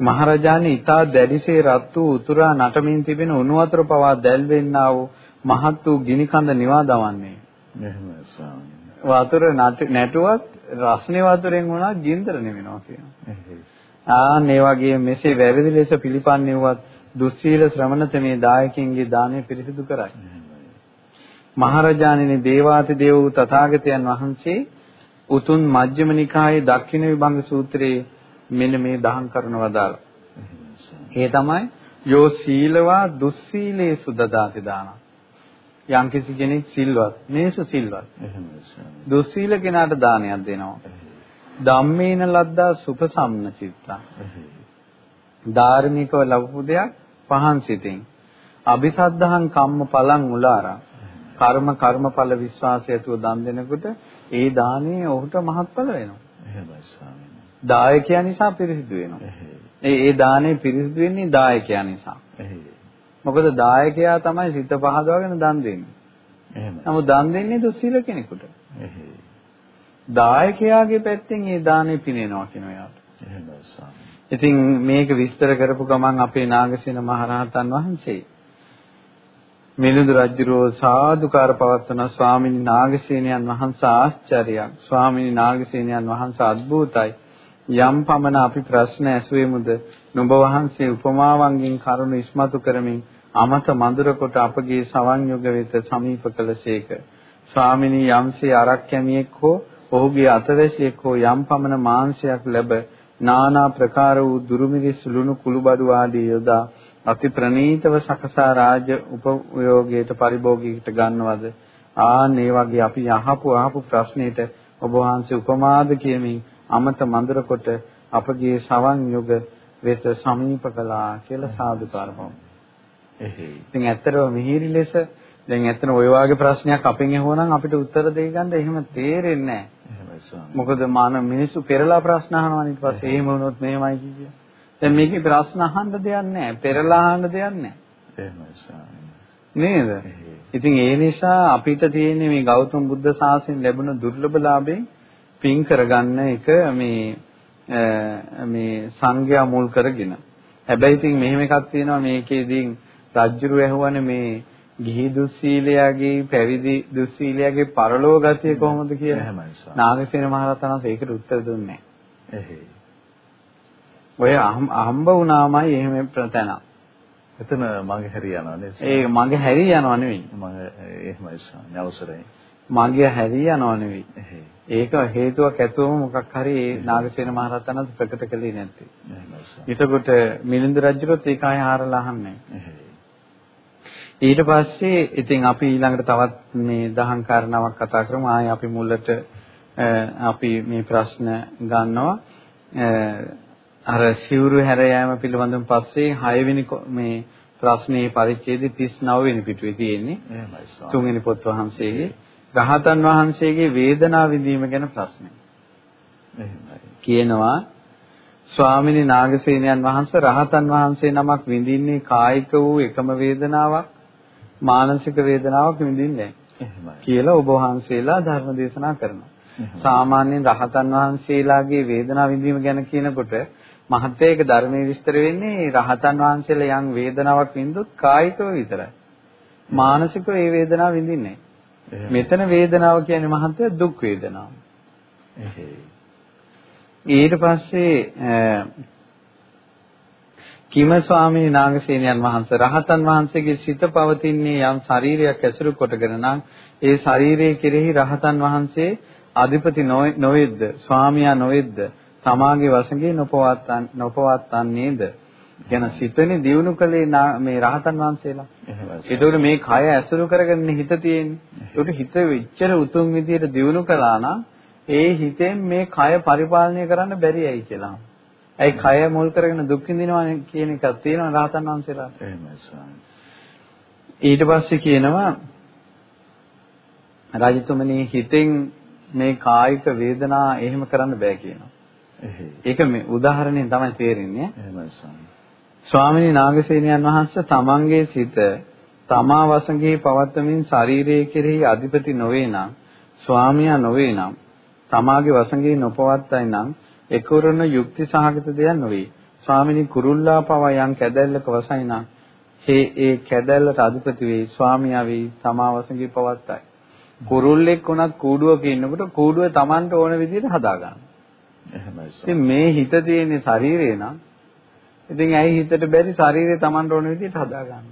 මහරජාණන් ඊතා දැඩිසේ රත් වූ උතුරා නටමින් තිබෙන උණු වතුර පවා දැල් වෙන්නා වූ මහත් වූ ගිනි කඳ නිවා දවන්නේ. එහෙමයි ස්වාමීනි. වතුර නැටුවත් රස්නේ වතුරෙන් වුණා ගින්දර නෙවෙනවා කියනවා. ආන් ඒ වගේ මෙසේ වැරදි ලෙස පිළිපන්නේවත් දුස්සීල ශ්‍රමණතමේ දායකින්ගේ දාණය පිරිසිදු කරයි. මහරජාණෙනි දේවාති දේව වූ තථාගතයන් වහන්සේ උතුම් මජ්ක්‍ධිම නිකායේ දක්ෂිණ විභංග සූත්‍රයේ මෙන්න මේ දහම් කරන වදාළ. ඒ තමයි යෝ සීලවා දුස්සීලේසු දදාති දානං. යම්කිසි කෙනෙක් සිල්වත් මේසු සිල්වත්. දුස්සීල කෙනාට දානයක් දෙනවා. ධම්මේන ලද්දා සුපසම්න චිත්තා. ධාර්මිකව ලැබපු දෙයක් පහන් සිතින්. අபிසද්ධහං කම්ම පලං උලාරා. කර්ම කර්මඵල විශ්වාසය ඇතුව දන් දෙනකොට ඒ දාණය ඔහුට මහත්ඵල වෙනවා. එහෙමයි ස්වාමීනි. දායකයා නිසා පිරිසිදු වෙනවා. ඒ ඒ දාණය පිරිසිදු වෙන්නේ දායකයා නිසා. මොකද දායකයා තමයි සිත පහදවාගෙන දන් දෙන්නේ. එහෙමයි. නමුත් දන් දෙන්නේ දුස්සීල කෙනෙකුට. දායකයාගේ පැත්තෙන් ඒ දාණය පිනෙනවා කියන එයාට. එහෙමයි ස්වාමී. ඉතින් මේක විස්තර කරපු ගමන් අපේ නාගසේන මහරහතන් වහන්සේ මිලිඳු රජුරෝ සාදුකාර පවත්වන ස්වාමීනි නාගසේනයන් වහන්සේ ආශ්චර්යයක් ස්වාමීනි නාගසේනයන් වහන්සේ අద్භූතයි යම් පමණ අපි ප්‍රශ්න ඇසුවෙමුද නුඹ වහන්සේ උපමාවන්ගෙන් කරුණ ඉස්මතු කරමින් අමත මధుර කොට අපගේ සවන් යුග වෙත සමීප කළසේක. ස්වාමිනී යම්සේ අරක් කැමියෙක් හෝ ඔහුගේ අතවැසියෙක් හෝ යම් පමණ මාංශයක් ලැබ නානා ප්‍රකාර වූ දුරුමිරිස් ලුණු කුළුබඩු ආදී යොදා අති ප්‍රණීතව සකසා රාජ උපයෝගයට පරිභෝගීකට ගන්නවද ආන් ඒ වගේ අපි අහපු අහපු ප්‍රශ්නෙට ඔබ වහන්සේ උපමාද කියමින් අමත මඳුර කොට අපගේ සවන් යුග වෙත සමීප කළා කියලා සාදුකාර බව. එහේ. ඉතින් ඇත්තටම මිහිරි ලෙස දැන් ඇත්තට ඔය වගේ ප්‍රශ්නයක් අපෙන් ඇහුවනම් අපිට උත්තර දෙයි ගන්න එහෙම තේරෙන්නේ නැහැ. මොකද මාන මිනිස්සු පෙරලා ප්‍රශ්න අහනවා ඊට පස්සේ එහෙම වුණොත් මෙහෙමයි කිය. දැන් මේකේ ප්‍රශ්න අහන්න දෙයක් නැහැ. පෙරලා අහන්න දෙයක් නැහැ. එහෙමයි නේද? ඉතින් ඒ නිසා අපිට තියෙන මේ ගෞතම බුද්ධ ශාසනයෙන් ලැබුණ දුර්ලභලාභයෙන් පින් කරගන්න එක මේ මේ සංඝයා මුල් කරගෙන. හැබැයි ඉතින් මෙහෙම එකක් තියෙනවා මේකේදී රජ්ජුරු ඇහුවනේ මේ ගිහි දුස්සීලයාගේ පැවිදි දුස්සීලයාගේ පරලෝ ගතිය කොහොමද කියලා. එහෙමයි. නාගසේන මහරහතන් වහන්සේ ඒකට උත්තර දුන්නේ නැහැ. ඔය අහම්බ වුණාමයි එහෙම ප්‍රතන. එතන මගේ හැරි යනවා නේද? ඒ මගේ හැරි යනවා නෙවෙයි. මගේ එහෙමයි සර්. අවසරයි. මගේ හැරි යනවා නෙවෙයි. ඒක හේතුවක් ඇතුවම මොකක් හරි ඒ නාගසේන මහරහතන් ප්‍රකට කළේ නැත්තේ. එහෙමයි සර්. එතකොට මිලිඳු රජුත් ඒක ආය හාරලා අහන්නේ. ඊට පස්සේ ඉතින් අපි ඊළඟට තවත් මේ දහම් කාරණාවක් කතා කරමු. ආයේ අපි මුලට අපි මේ ප්‍රශ්න ගන්නවා. අර සිවුරු හැර යාම පිළිබඳව පස්සේ 6 වෙනි මේ ප්‍රශ්නේ පරිච්ඡේදයේ 39 වෙනි පිටුවේ තියෙන්නේ. තුන්වෙනි පොත් වහන්සේගේ රහතන් වහන්සේගේ වේදනාව විඳීම ගැන ප්‍රශ්නය. කියනවා ස්වාමිනී නාගසේනයන් වහන්සේ රහතන් වහන්සේ නමක් විඳින්නේ කායික වූ එකම වේදනාවක් මානසික වේදනාවක් විඳින්නේ කියලා ඔබ වහන්සේලා ධර්ම දේශනා කරනවා. සාමාන්‍යයෙන් රහතන් වහන්සේලාගේ වේදනාව විඳීම ගැන කියනකොට මහත්යක ධර්මයේ විස්තර වෙන්නේ රහතන් වහන්සේලා යම් වේදනාවක් විඳුත් කායිකව විතරයි. මානසිකව ඒ වේදනාව විඳින්නේ මෙතන වේදනාව කියන්නේ මහත්ය දුක් වේදනාව. ඊට පස්සේ කිම ස්වාමීන් නාගසේනයන් වහන්සේ රහතන් වහන්සේගේ සිත පවතින්නේ යම් ශරීරයක් ඇසුරු කොටගෙන නම් ඒ ශරීරයේ කෙරෙහි රහතන් වහන්සේ අධිපති නොවේද්ද ස්වාමියා නොවේද්ද තමාගේ වශයෙන් නොපවත්තන් නොපවත්තන්නේද කියන සිතනේ දියුණු කළේ මේ රහතන් වහන්සේලා. ඒතකොට මේ කය ඇසුරු කරගෙන හිත තියෙන්නේ. ඒකට හිත විච්චර උතුම් විදියට දියුණු කළා නම් ඒ හිතෙන් මේ කය පරිපාලනය කරන්න බැරි ඇයි කියලා. ඒ කය මුල් කරගෙන දුක් විඳිනවා කියන එකක් තියෙනවා රහතන් වහන්සේලාට. එහෙමයි ස්වාමී. ඊට පස්සේ කියනවා රාජතුමනි හිතෙන් මේ කායික වේදනා එහෙම කරන්න බෑ කියනවා. ඒක මේ උදාහරණයෙන් තමයි තේරෙන්නේ. එහෙමයි ස්වාමී. ස්වාමිනී නාගසේනයන් වහන්සේ තමන්ගේ සිත තමා වසඟේ පවත්වමින් ශරීරයේ කෙරෙහි අධිපති නොවේ නම් ස්වාමියා නොවේ නම් තමාගේ වසඟේ නොපවත්තයි නම් එකවරන යුක්ති සහගත දෙයක් නොවේ. ස්වාමිනී කුරුල්ලා පවා යම් කැදැල්ලක වසයි නම් හේ ඒ කැදැල්ලට අධිපති වේ ස්වාමියා වේ තමා වසඟේ පවත්තයි. කුරුල්ලෙක් වුණත් කූඩුවක ඉන්නකොට කූඩුව Tamanට ඕන විදිහට හදා ගන්න. එහෙමයි. මේ හිත තියෙන ශරීරේ නම් ඉතින් ඇයි හිතට බැරි ශරීරය Tamanට ඕන විදිහට හදා ගන්න.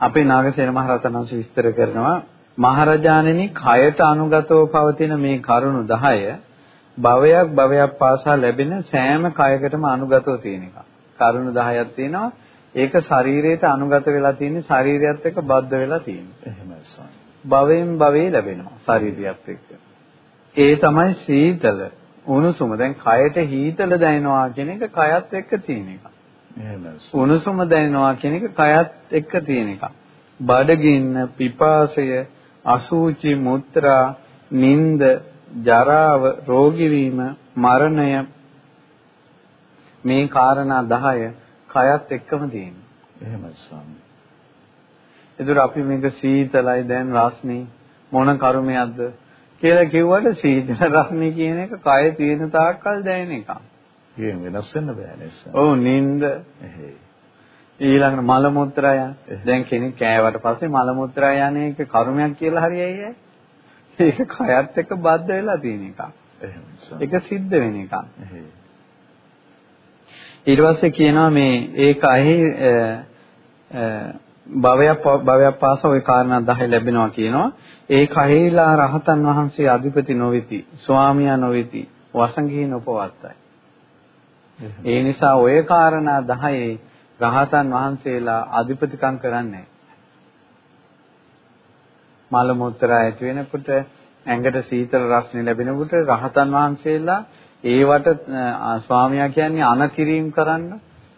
අපේ නාගසේන මහරහතන් වහන්සේ විස්තර කරනවා මහරජාණෙනි කයට අනුගතව පවතින මේ කරුණු 10 භවයක් භවයක් පාසා ලැබෙන සෑම කයකටම අනුගතව තියෙන එක. කරුණු 10ක් තියෙනවා. ඒක ශරීරයට අනුගත වෙලා තියෙන ශරීරයත් එක්ක බද්ධ වෙලා තියෙනවා. එහෙමයි ස්වාමී. භවයෙන් භවේ ලැබෙනවා ශරීරයත් එක්ක. ඒ තමයි සීතල උණුසුම. දැන් කයට හීතල දැනෙනවා කියන එක කයත් එක්ක තියෙන එක. උණුසුම දැනෙනවා කියන එක කයත් එක්ක තියෙන එක. බඩගින්න, පිපාසය, අසූචි, මුත්‍රා, නිନ୍ଦ, ජරාව, රෝගී වීම, මරණය මේ காரணා 10 කයත් එක්කම තියෙනවා. එහෙමයි ස්වාමී. ඒතර අපි මේක සීතලයි දැන් රස්නේ මොන කර්මයක්ද කියලා කිව්වට සීතල රස්නේ කියන එක කය තියෙන තාක්කල් දැනෙන එකක්. ඒක වෙනස් වෙන්න බෑ නේද? ඔව් නින්ද. ඊළඟට මල මුත්‍රා යන. දැන් කෙනෙක් කෑවට පස්සේ මල මුත්‍රා යන එක කර්මයක් කියලා හරියයි ඒක කයත් එක්ක බද්ධ වෙලා තියෙන එකක්. ඒක සිද්ධ වෙන එකක්. ඊට පස්සේ කියනවා මේ ඒ කයෙහි භවයක් භවයක් පාස ওই කාරණා 10 ලැබෙනවා කියනවා. ඒ කයෙහිලා රහතන් වහන්සේ අධිපති නොවේති, ස්වාමියා නොවේති, වසඟී නොපවත්තයි. ඒ නිසා ওই කාරණා 10 රහතන් වහන්සේලා අධිපතිකම් කරන්නේ මල මුත්‍රා ඇති වෙනකොට ඇඟට සීතල රස්නේ ලැබෙනකොට රහතන් වහන්සේලා ඒවට ස්වාමියා කියන්නේ අනකිරීම කරන්න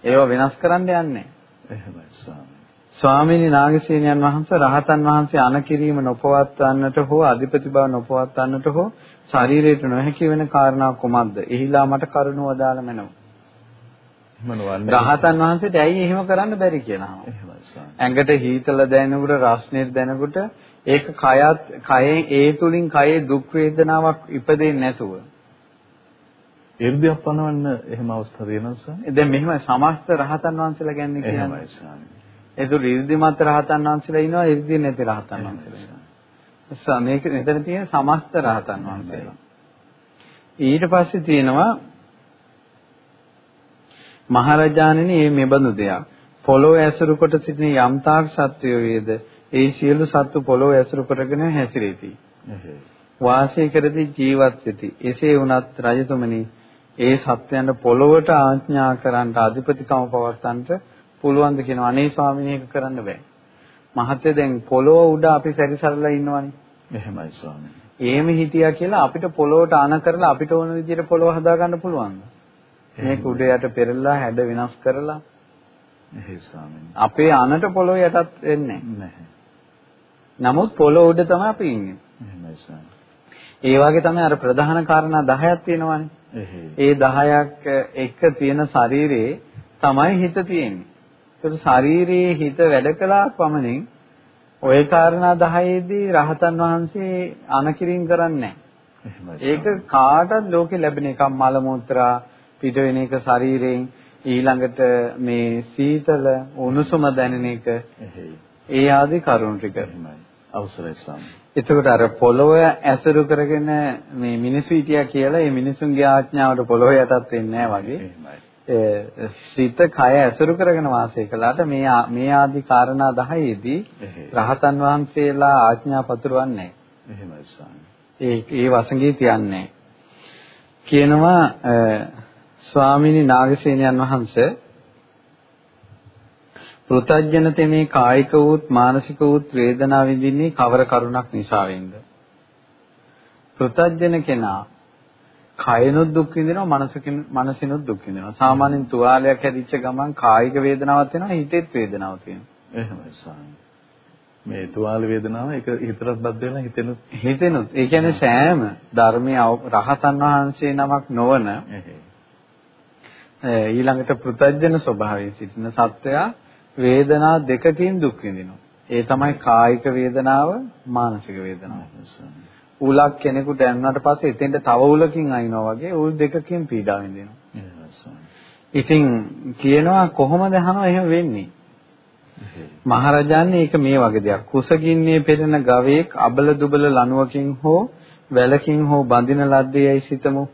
ඒව වෙනස් කරන්න යන්නේ. එහෙමයි ස්වාමී. ස්වාමීනි නාගසේනයන් වහන්සේ රහතන් වහන්සේ අනකිරීම නොපවත්වන්නට හෝ අධිපති බව නොපවත්වන්නට හෝ ශරීරයට නොහැකි වෙන කාරණා කුමක්ද? එහිලා මට කරුණව දාලා මැනව. රහතන් වහන්සේට ඇයි එහෙම කරන්න බැරි කියනවා. ඇඟට හීතල දැනෙනකොට රස්නේ දැනෙනකොට ඒක කයත් කයෙන් ඒ තුලින් කයේ දුක් වේදනාවක් ඉපදෙන්නේ නැතුව ඉර්ධියක් පනවන්න එහෙම අවස්ථා තියෙනවද සර්? දැන් මෙහෙම සමස්ත රහතන් වහන්සේලා කියන්නේ කියන්නේ. එහෙමයි ස්වාමී. ඒක ඍද්ධිමත් රහතන් වහන්සේලා ඉන්නවා ඍද්ධිය නැති රහතන් වහන්සේලා. ඉස්සා මේක මෙතන තියෙන සමස්ත රහතන් වහන්සේලා. ඊට පස්සේ තියෙනවා මහරජාණෙනි මේ මෙබඳු දෙයක්. පොළොව ඇසුරු කොට සිටින යම්තාක් සත්වයෝ වේද ඒ සියලු සත්තු පොළොව ඇසුරු කරගෙන හැසිරෙති. වාසය කරදී ජීවත් වෙති. එසේ වුණත් රජතුමනි ඒ සත්‍යයන්ට පොළොවට ආඥා කරන්නට අධිපතිකම පවත්තන්ට පුළුවන් ද කියනවා අනේ ස්වාමීනි ඒක කරන්න බෑ. මහත්ය දැන් පොළොව උඩ අපි සැරිසරලා ඉන්නවනේ. එහෙමයි ස්වාමීනි. එහෙම හිටියා කියලා අපිට පොළොවට ආන කරලා අපිට ඕන විදිහට පොළොව හදාගන්න පුළුවන්ද? මේක උඩ යට පෙරලා හැඩ වෙනස් කරලා එහෙයි ස්වාමීනි. අපේ අනට පොළොව යටත් වෙන්නේ නැහැ. නමුත් පොළොව උඩ තමයි අපි ඉන්නේ. ඒ වගේ තමයි අර ප්‍රධාන කාරණා 10ක් තියෙනවානේ. ඒ 10ක් එක තියෙන ශරීරේ තමයි හිත තියෙන්නේ. ඒක ශරීරයේ හිත වැඩ කළා පමණින් ওই කාරණා 10ේදී රහතන් වහන්සේ අනකිරින් කරන්නේ ඒක කාටත් ලෝකේ ලැබෙන එකක්. මල මුත්‍රා පිට වෙන එක ශරීරයෙන් ඊළඟට මේ සීතල උණුසුම දැනෙන එක. ඒ ආදී කරුණු ටික අවසරයි ස්වාමී. එතකොට අර පොළොව ඇසුරු කරගෙන මේ මිනිස්සු හිටියා කියලා ඒ මිනිසුන්ගේ ආඥාවට පොළොව යටත් වෙන්නේ නැහැ වගේ. එහෙමයි. සිත කය ඇසුරු කරගෙන වාසය කළාට මේ මේ ආදි කාරණා 10ෙදී රහතන් වහන්සේලා ආඥා පතුරවන්නේ එහෙමයි ස්වාමී. ඒ ඒ වසඟේ තියන්නේ කියනවා ස්වාමිනී නාගසේනයන් වහන්සේ පෘතජ්ජනතේ මේ කායික වූත් මානසික වූත් වේදනා විඳින්නේ කවර කරුණක් නිසාවෙන්ද? පෘතජ්ජන කෙනා කයනොත් දුක් විඳිනවා මනසකින් මනසිනොත් දුක් විඳිනවා. සාමාන්‍යයෙන් තුවාලයක් හැදිච්ච ගමන් කායික වේදනාවක් වෙනවා හිතෙත් වේදනාවක් තියෙනවා. එහෙමයි ස්වාමී. මේ තුවාල වේදනාව ඒක හිතරත් බද්ද වෙලා හිතෙනුත් හිතෙනුත් ඒ කියන්නේ සෑම ධර්මයේ රහතන් වහන්සේ නමක් නොවන ඊළඟට පෘතජ්ජන ස්වභාවයේ සිටින සත්වයා වේදනා දෙකකින් දුක් විඳිනවා. ඒ තමයි කායික වේදනාව, මානසික වේදනාව. උලක් කෙනෙකුට ඇන්නට පස්සේ එතෙන්ට තව උලකින් අයින්නවා වගේ උල් දෙකකින් පීඩා විඳිනවා. ඉතින් කියනවා කොහොමද අහනවා එහෙම වෙන්නේ? මහරජාණන් ඒක මේ වගේ දෙයක්. කුසගින්නේ පෙරෙන ගවයෙක් අබල දුබල ලණුවකින් හෝ වැලකින් හෝ බඳින ලද්දේයි සිතමු.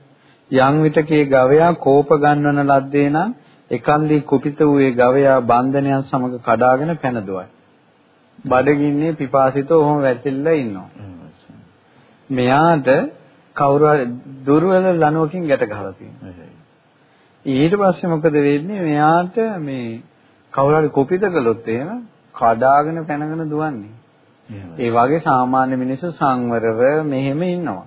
යම් විටකේ ගවයා කෝප ගන්වන ලද්දේ නම් එකල්ලි කුපිත වූ ඒ ගවයා බන්ධනයන් සමග කඩාගෙන පැනදුවයි. බඩගින්නේ පිපාසිතව ඔහොම වැතිල්ලා ඉන්නවා. මෙයාට කවුරු හරි දුර්වල ලණුවකින් ගැට ගහලා තියෙනවා. ඊට පස්සේ මොකද වෙන්නේ? මෙයාට මේ කවුරු හරි කුපිත කළොත් එහෙම කඩාගෙන පැනගෙන දුවන්නේ. ඒ වගේ සාමාන්‍ය මිනිස්සු සංවරව මෙහෙම ඉන්නවා.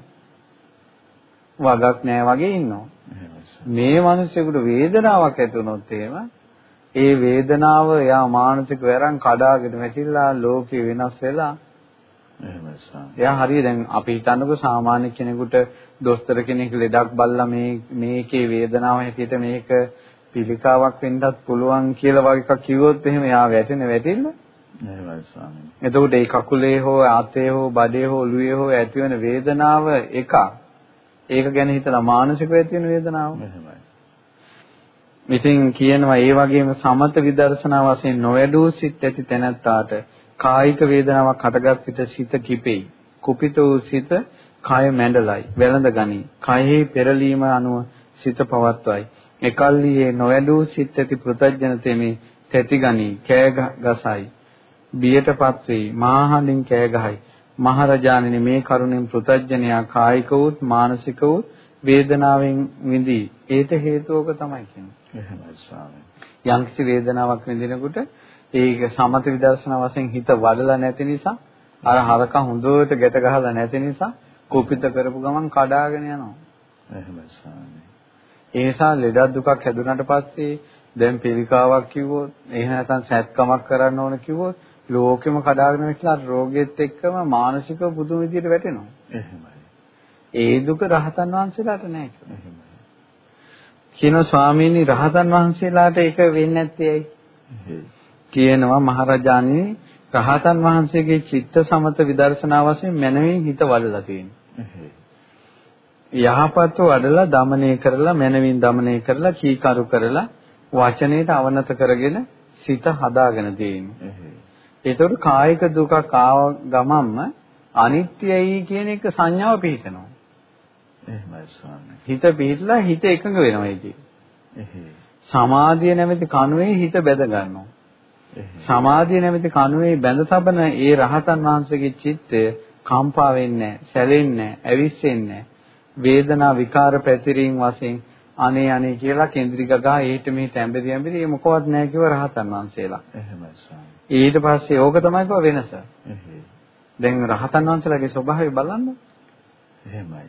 වගක් නැහැ වගේ ඉන්නවා. මේ මිනිස්සුන්ට වේදනාවක් ඇති වුණොත් එහෙම ඒ වේදනාව එයා මානසික වරන් කඩාගෙන වැටිලා ලෝකේ වෙනස් වෙලා එහෙමයි සාම. එයා හරිය දැන් අපි හිතන්නකෝ සාමාන්‍ය කෙනෙකුට දොස්තර කෙනෙක් ලෙඩක් බල්ලා මේ මේකේ වේදනාව හැටියට මේක පිළිකාවක් වෙන්නත් පුළුවන් කියලා වගේ එකක් කිව්වොත් එහෙම එයා වැටෙන වැටිල්ල එහෙමයි ස්වාමීනි. එතකොට ඒ කකුලේ හෝ ආතේ හෝ බඩේ හෝ ඔළුවේ හෝ ඇතිවන වේදනාව එකක්. ඒක ගැන හිතලා මානසිකව ඇති වෙන වේදනාව. එහෙමයි. ඉතින් කියනවා ඒ වගේම සමත විදර්ශනා වශයෙන් නොවැඩූ සිත් ඇති තැනැත්තාට කායික වේදනාවක් හටගත් සිට සිත කිපෙයි. කුපිත වූ සිත කය මැඬලයි, වැළඳ ගනී. කයෙහි පෙරලීම අනුව සිත පවත්වයි. එකල්ලි ඒ නොවැඩූ සිත් ඇති පෘතජන තෙමේ තැති ගනී, කෑ ගසයි. බියටපත් වෙයි, මාහලින් කෑ ගහයි. මහරජාණෙනි මේ කරුණෙන් පෘතජ්ජනයා කායික වූත් මානසික වූත් වේදනාවෙන් විඳී. ඒට හේතුවක තමයි කියන්නේ. එහෙමයි ස්වාමී. යම්කිසි වේදනාවක් විඳිනකොට ඒක සමත විදර්ශනා වශයෙන් හිත වඩලා නැති නිසා අර හරක හොඳට ගැට ගහලා නැති නිසා කුපිත කරපු ගමන් කඩාගෙන යනවා. එහෙමයි ස්වාමී. ඒ නිසා ලෙඩක් දුකක් හැදුනට පස්සේ දැන් පිළිකාවක් කිව්වොත් එහෙම නැත්නම් සැත්කමක් කරන්න ඕන කිව්වොත් ලෝකෙම කඩාගෙන ඉట్లా රෝගෙත් එක්කම මානසික පුදුම විදියට වැටෙනවා. එහෙමයි. ඒ දුක රහතන් වහන්සේලාට නෑ කියලා. එහෙමයි. කියනවා ස්වාමීනි රහතන් වහන්සේලාට ඒක වෙන්නේ නැත්තේ ඇයි? කියනවා මහරජාණනි රහතන් වහන්සේගේ චිත්ත සමත විදර්ශනා වශයෙන් මනමින් හිත වඩලා තියෙනවා. යහපත් වඩලා দমনය කරලා මනමින් দমনය කරලා කීකරු කරලා වචනයට අවනත කරගෙන සිත හදාගෙන තියෙනවා. ඒතකොට කායික දුකක් ආව ගමන්ම අනිත්‍යයි කියන එක සංඥාව පිහිටනවා. එහෙමයි ස්වාමී. හිත පිහිටලා හිත එකඟ වෙනවා ඒකේ. සමාධිය නැමැති කණුවේ හිත බැඳ ගන්නවා. සමාධිය නැමැති කණුවේ බැඳ තබන ඒ රහතන් වහන්සේගේ චිත්තය කම්පා වෙන්නේ නැහැ, සැලෙන්නේ නැහැ, ඇවිස්සෙන්නේ නැහැ. වේදනා විකාර පැතිරීම වශයෙන් අනේ අනේ කියලා කේන්ද්‍රික ගා ඊට මෙහි තැඹරි තැඹරි මොකවත් නැහැ කිව්ව රහතන් වහන්සේලා. එහෙමයි ස්වාමී. ඊට පස්සේ ඕක තමයි කව වෙනස. දැන් රහතන් වහන්සේලාගේ ස්වභාවය බලන්න. එහෙමයි.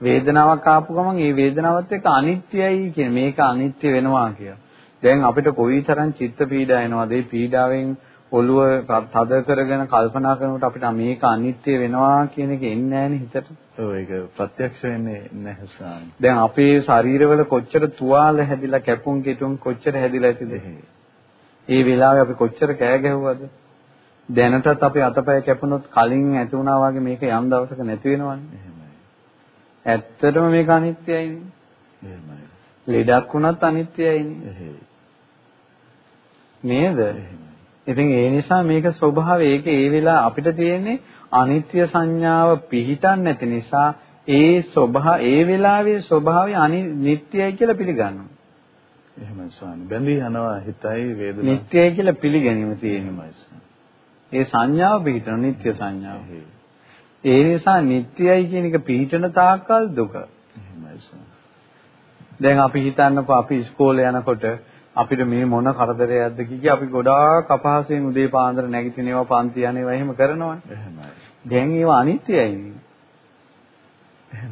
වේදනාවක් ආපු ගමන් ඒ වේදනාවත් එක්ක අනිත්‍යයි කියන මේක අනිත්‍ය වෙනවා කියලා. දැන් අපිට කොයිතරම් චිත්ත පීඩා එනවද? ඒ පීඩාවෙන් ඔළුව තද කරගෙන කල්පනා කරනකොට අපිට මේක අනිත්‍ය වෙනවා කියන එක එන්නේ නැහැනේ හිතට. ඔව් ඒක ප්‍රත්‍යක්ෂ වෙන්නේ නැහැ සාම. දැන් අපේ ශරීරවල කොච්චර තුවාල හැදිලා කැපුම් කෙටුම් කොච්චර හැදිලා ඇතිද? ඒ වෙලාවේ අපි කොච්චර කෑ ගැහුවද? දැනටත් අපේ අතපය කැපුණොත් කලින් ඇති වුණා වගේ මේක යම් දවසක නැති වෙනවනේ. ඇත්තටම මේක අනිත්‍යයිනේ. එහෙමයි. ලෙඩක් වුණත් අනිත්‍යයිනේ. නේද? ඉතින් ඒ නිසා මේක ස්වභාවය ඒක ඒ වෙලාව අපිට තියෙන්නේ අනිත්‍ය සංඥාව පිහිටන් නැති නිසා ඒ ස්වභා ඒ වෙලාවේ ස්වභාවය අනිත්‍යයි කියලා පිළිගන්නවා. එහෙමයි ස්වාමී. බැඳී යනවා හිතයි වේදනාව. නිට්ටයයි කියලා පිළිගැනීම තියෙනමයි ඒ සංඥාව පිළිතන නිට්ටය සංඥාව. ඒ නිසා නිට්ටයයි කියන එක පිළිතන තාක්කල් දුක. එහෙමයි දැන් අපි හිතන්නකෝ අපි ඉස්කෝලේ යනකොට අපිට මේ මොන කරදරයක්ද කිය අපි ගොඩාක් අපහසුයෙන් උදේ පාන්දර නැගිටිනේවා පන්ති යනේවා එහෙම කරනවනේ. එහෙමයි. දැන් ඒවා අනිත්‍යයි.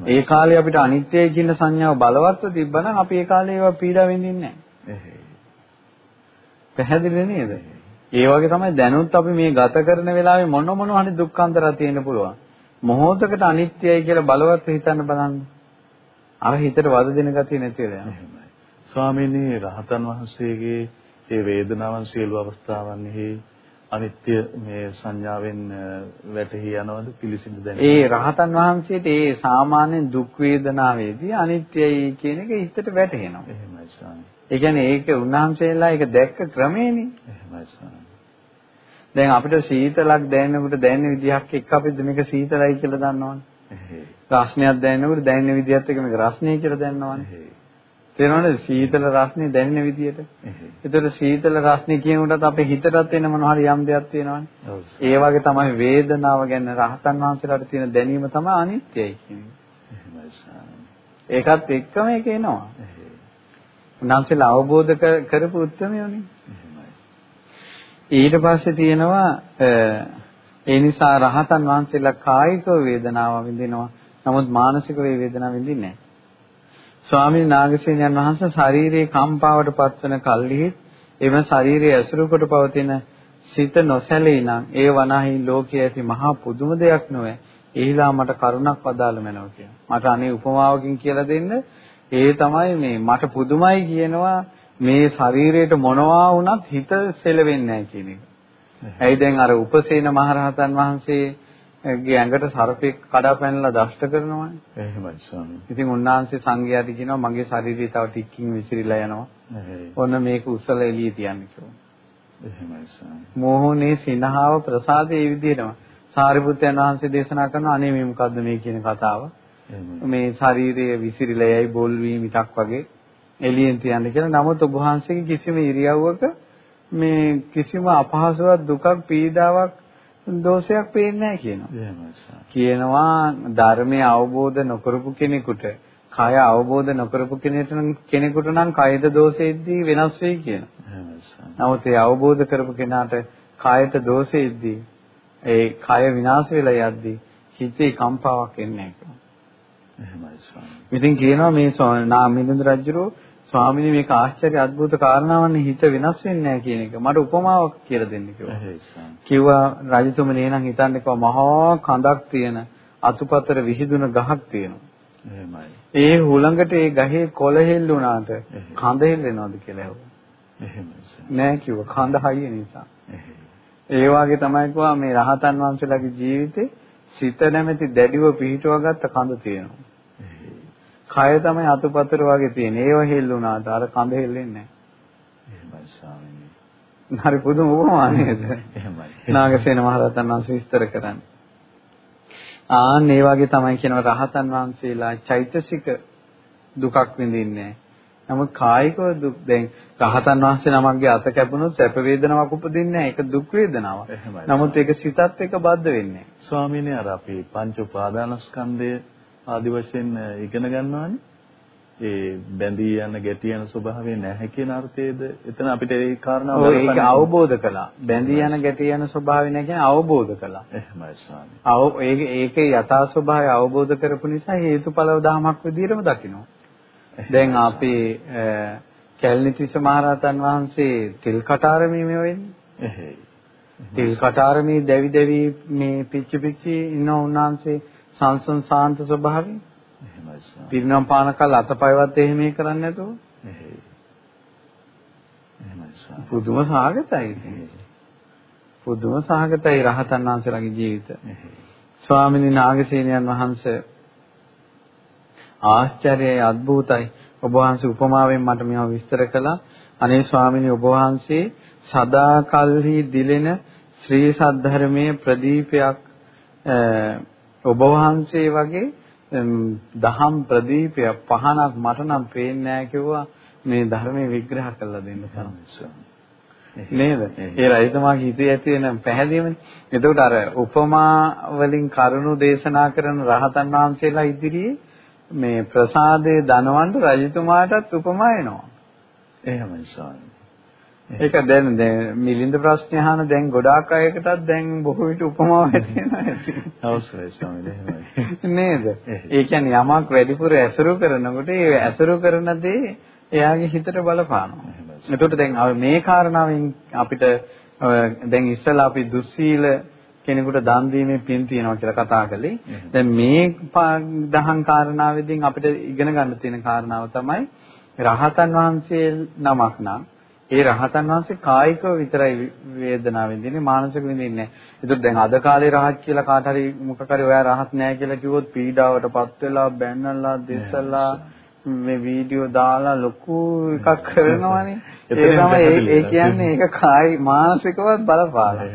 ඒ කාලේ අපිට අනිත්‍යයි කියන සංඥාව බලවත්ව තිබ්බනම් අපි ඒ කාලේ ඒවා පීඩා විඳින්නේ නැහැ. පැහැදිලි නේද? ඒ වගේ තමයි දැනුත් අපි මේ ගත කරන වෙලාවේ මොන මොන හරි දුක්ඛාන්තරා තියෙන්න පුළුවන්. මොහොතකට අනිත්‍යයි කියලා බලවත් හිතන්න බලන්න. අර හිතට වද දෙන ගතිය නැති වෙලා යනවා. ස්වාමීනි රහතන් වහන්සේගේ ඒ වේදනාවන් සියලු අවස්ථාවන්හි අනිත්‍ය මේ සංඥාවෙන් වැටහි යනවද පිළිසිඳ දැනෙන ඒ රහතන් වහන්සේට ඒ සාමාන්‍ය දුක් වේදනාවේදී අනිත්‍යයි කියන එක හිතට වැටහෙනවා. එහෙමයි ස්වාමී. ඒ කියන්නේ ඒක උන්වහන්සේලා ඒක දැක්ක ක්‍රමේනේ. එහෙමයි ස්වාමී. දැන් අපිට සීතලක් දැනෙනකොට දැනෙන විදිහක් එක්ක අපිට මේක සීතලයි කියලා දන්නවනේ? රස්නයක් දැනෙනකොට දැනෙන විදිහත් එක්ක මේක රස්නේ කියලා දන්නවනේ තේරෙනවද සීතල රස්නේ දැනෙන විදියට. ඒතර සීතල රස්නේ කියනකොටත් අපේ හිතටත් එන මොන හරි යම් දෙයක් තියෙනවනේ. ඒ වගේ තමයි වේදනාව ගැන රහතන් වහන්සේලාට තියෙන දැනීම තමයි අනිත්‍යයි කියන්නේ. ඒකත් එක්කම ඒක එනවා. උන්වහන්සේලා අවබෝධ කරපු උත්තරමයෝනේ. ඊට පස්සේ තියෙනවා ඒ නිසා රහතන් වහන්සේලා කායික වේදනාව විඳිනවා. නමුත් මානසික වේදනාව විඳින්නේ නැහැ. ස්වාමීන් නාගසේනයන් වහන්සේ ශාරීරික කම්පාවට පත්වන කල්හි එම ශාරීරිය ඇසුරු කොට පවතින සිත නොසැලී නම් ඒ වනාහි ලෝකයේ ඇති මහා පුදුම දෙයක් නොවේ. එහිලා මට කරුණක් වදාළ මැනව කියලා. මට අනේ උපමාවකින් කියලා දෙන්න. ඒ තමයි මේ මට පුදුමයි කියනවා මේ ශරීරයට මොනවා වුණත් හිත සෙලවෙන්නේ නැහැ කියන එක. ඇයි දැන් අර උපසේන මහරහතන් වහන්සේ ගේ ඇඟට සර්පෙක් කඩා පැනලා දෂ්ට කරනවානේ. එහෙමයි ස්වාමී. ඉතින් උන්වහන්සේ සංඝයාට කියනවා මගේ ශරීරය තව ටිකකින් විසිරීලා යනවා. ඔන්න මේක උසල එළිය තියන්න කිව්වා. එහෙමයි ස්වාමී. මෝහනේ සිනහාව ප්‍රසාදේ ඒ විදිහටම. සාරිපුත්යන් වහන්සේ දේශනා කරනවා අනේ මේ මොකද්ද මේ කියන කතාව. මේ ශරීරය විසිරීලා යයි බොල් වී මිටක් වගේ එළියෙන් තියන්න කියලා. නමුත් ඔබ වහන්සේගේ කිසිම ඉරියව්වක මේ කිසිම අපහසුවක් දුකක් පීඩාවක් දෝෂයක් පේන්නේ නැහැ කියනවා. කියනවා ධර්මය අවබෝධ නොකරපු කෙනෙකුට කය අවබෝධ නොකරපු කෙනෙකුට නම් කයද දෝෂෙද්දී වෙනස් වෙයි කියනවා. නමුත් ඒ අවබෝධ කරපු කෙනාට කායත දෝෂෙද්දී ඒ කය විනාශ වෙලා යද්දී හිතේ කම්පාවක් එන්නේ නැහැ. එහෙමයි ස්වාමී. ඉතින් කියනවා මේ නා මිලිඳු රජුරෝ ස්වාමිනේ මේක ආශ්චර්ය අద్భుත කාරණාවන්නේ හිත වෙනස් වෙන්නේ නැහැ කියන එක. මට උපමාවක් කියලා දෙන්න කිව්වා. කිව්වා රජතුමනි එනං හිතන්නේ කො මහා කඳක් තියෙන අතුපතර විහිදුන ගහක් තියෙනවා. එහෙමයි. ඒ හුළඟට ඒ ගහේ කොළ හෙල්ලුණාට කඳ හෙල්ලෙනවද කියලා ඇහුවා. එහෙමයි. නෑ කිව්වා කඳ හයිය නිසා. ඒ වගේ තමයි කිව්වා මේ රහතන් වහන්සේලාගේ ජීවිතේ සිත නැමැති දැඩිව පිහිටුවාගත්ත කඳ තියෙනවා. කය තමයි අතුපතර වගේ තියෙන. ඒව හෙල්ලුණාට අර කඳ හෙල්ලෙන්නේ නැහැ. එහෙමයි ස්වාමීනි. හරි පුදුම උපමා නේද? එහෙමයි. නාගසේන මහරහතන් වහන්සේ විස්තර කරන්නේ. ආන් ඒ වගේ තමයි කියනවා රහතන් වහන්සේලා චෛතසික දුකක් විඳින්නේ නමුත් කායිකව දුක් දැන් රහතන් වහන්සේ නමක්ගේ අත කැපුණොත් සැප වේදනාවක් උපදින්නේ නැහැ. ඒක දුක් වේදනාවක්. නමුත් ඒක සිතත් එක්ක බද්ධ වෙන්නේ. ස්වාමීනි අර අපි පංච උපාදානස්කන්ධය ආදි වශයෙන් ඉගෙන ගන්නවානේ. ඒ බැඳී යන ගැටි යන ස්වභාවය නැහැ කියන අර්ථයේද එතන අපිට ඒ කාරණාව ඒක අවබෝධ කළා. බැඳී යන ගැටි යන ස්වභාවය නැහැ කියන්නේ අවබෝධ කළා. එහෙමයි ස්වාමී. අව ඒකේ යථා ස්වභාවය අවබෝධ කරපු නිසා හේතුඵල දහමක් විදිහටම දකිනවා. දැන් අපේ කැලණිතිස්ස මහරහතන් වහන්සේ තිල් කටාරමේ මේ වෙන්නේ. එහෙයි. තිල් කටාරමේ දැවි දැවි මේ පිච්චි පිච්චි ඉන්න උන්වහන්සේ සංසන් සාන්ත ස්වභාවයෙන් එහෙමයි සර්. පිරිනම් පාන කල අතපයවත් එහෙම කරන්නේ නැතුව එහෙයි. එහෙමයි සර්. පුදුම සාගතයි. පුදුම සාගතයි රහතන් වහන්සේලාගේ ජීවිත. ස්වාමිනී නාගසේනයන් වහන්සේ ආශ්චර්යයි අద్భుතයි. ඔබ වහන්සේ උපමාවෙන් මට මේවා විස්තර කළා. අනේ ස්වාමීනි ඔබ වහන්සේ සදාකල්හි දිලෙන ශ්‍රී සද්ධර්මයේ ප්‍රදීපයක් ඔබ වහන්සේ වගේ දහම් ප්‍රදීපයක් පහනක් මට නම් පේන්නේ නැහැ කිව්වා මේ ධර්මයේ විග්‍රහ කරලා දෙන්න තමයි. නේද? ඒ රජතුමාගේ හිතේ ඇති වෙන පැහැදීමනේ. එතකොට අර උපමා වලින් කරුණු දේශනා කරන රහතන් වහන්සේලා ඉදිරියේ මේ ප්‍රසාදේ දනවන්න රජතුමාටත් උපමා එනවා. එහෙමයි ස්වාමී. ඒක දැන් දැන් මිලින්ද ප්‍රශ්න අහන දැන් ගොඩාක් අයකටත් දැන් බොහෝ විට උපමා වැටෙනවා ඇති. අවශ්‍යයි ස්වාමී එහෙමයි. නේද? ඒ කියන්නේ යමක් වැඩිපුර ඇසුරු කරනකොට ඒ ඇසුරු කරන දේ එයාගේ හිතට බලපානවා. එතකොට දැන් මේ කාරණාවෙන් අපිට දැන් ඉස්සලා අපි දුස්සීල කෙනෙකුට දන් දීමේ පින් තියනවා කියලා කතා කළේ. දැන් මේ දහම් කාරණාවෙදී අපිට ඉගෙන ගන්න තියෙන කාරණාව තමයි රහතන් වහන්සේ නමක් නම් ඒ රහතන් වහන්සේ කායිකව විතරයි වේදනාව විඳින්නේ මානසික විඳින්නේ නැහැ. ඒකට දැන් අද කාලේ රහත් කියලා කාට හරි මොකක් හරි ඔයා රහත් නැහැ කියලා කිව්වොත් පීඩාවටපත් වෙලා බැන්නලා දෙස්සලා මේ වීඩියෝ දාලා ලොකු එකක් කරනවානේ. ඒ තමයි ඒ කියන්නේ ඒක කායි මානසිකවත් බලපාලා.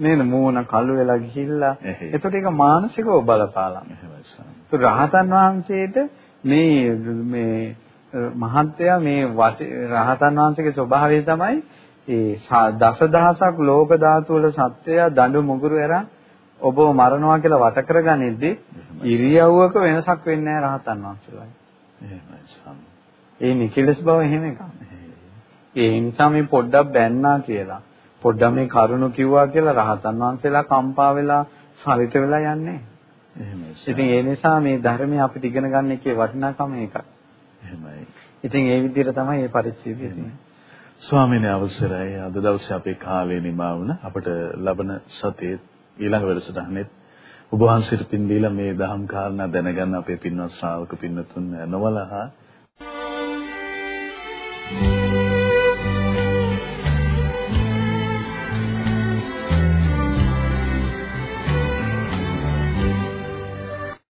නේද මූණ කළු වෙලා ගිහිල්ලා. එතකොට ඒක මානසිකව බලපාලා. රහතන් වහන්සේට මේ මේ මහත්ය මේ රහතන් වහන්සේගේ ස්වභාවය තමයි ඒ දසදහසක් ලෝක ධාතු වල සත්‍යය දඬු මුගුරු ඇරන් ඔබව මරනවා කියලා වට කරගනිද්දී ඉරියව්වක වෙනසක් වෙන්නේ නැහැ රහතන් වහන්සේලායි. එහෙමයි ස්වාමී. ඒ නිකලස් බව එහෙම එකක්. ඒ නිසා මේ පොඩ්ඩක් බැන්නා කියලා පොඩ්ඩක් මේ කරුණ කිව්වා කියලා රහතන් වහන්සේලා කම්පා වෙලා සලිත වෙලා යන්නේ. එහෙමයි. ඉතින් ඒ නිසා මේ ධර්මය අපිට ඉගෙන ගන්න එකේ වටිනාකම ඒකයි. එහෙමයි. ඉතින් ඒ විදිහට තමයි මේ පරිච්ඡේදය තියෙන්නේ. ස්වාමීන් අවසරයි අද දවසේ අපේ කාලය නිමා වුණා. අපට ලබන සතියේ ඊළඟ වැඩසටහනෙත් ඔබ වහන්සේට පින් දීලා මේ දහම් කාරණා දැනගන්න අපේ පින්වත් ශ්‍රාවක පින්නතුන් නොවලහා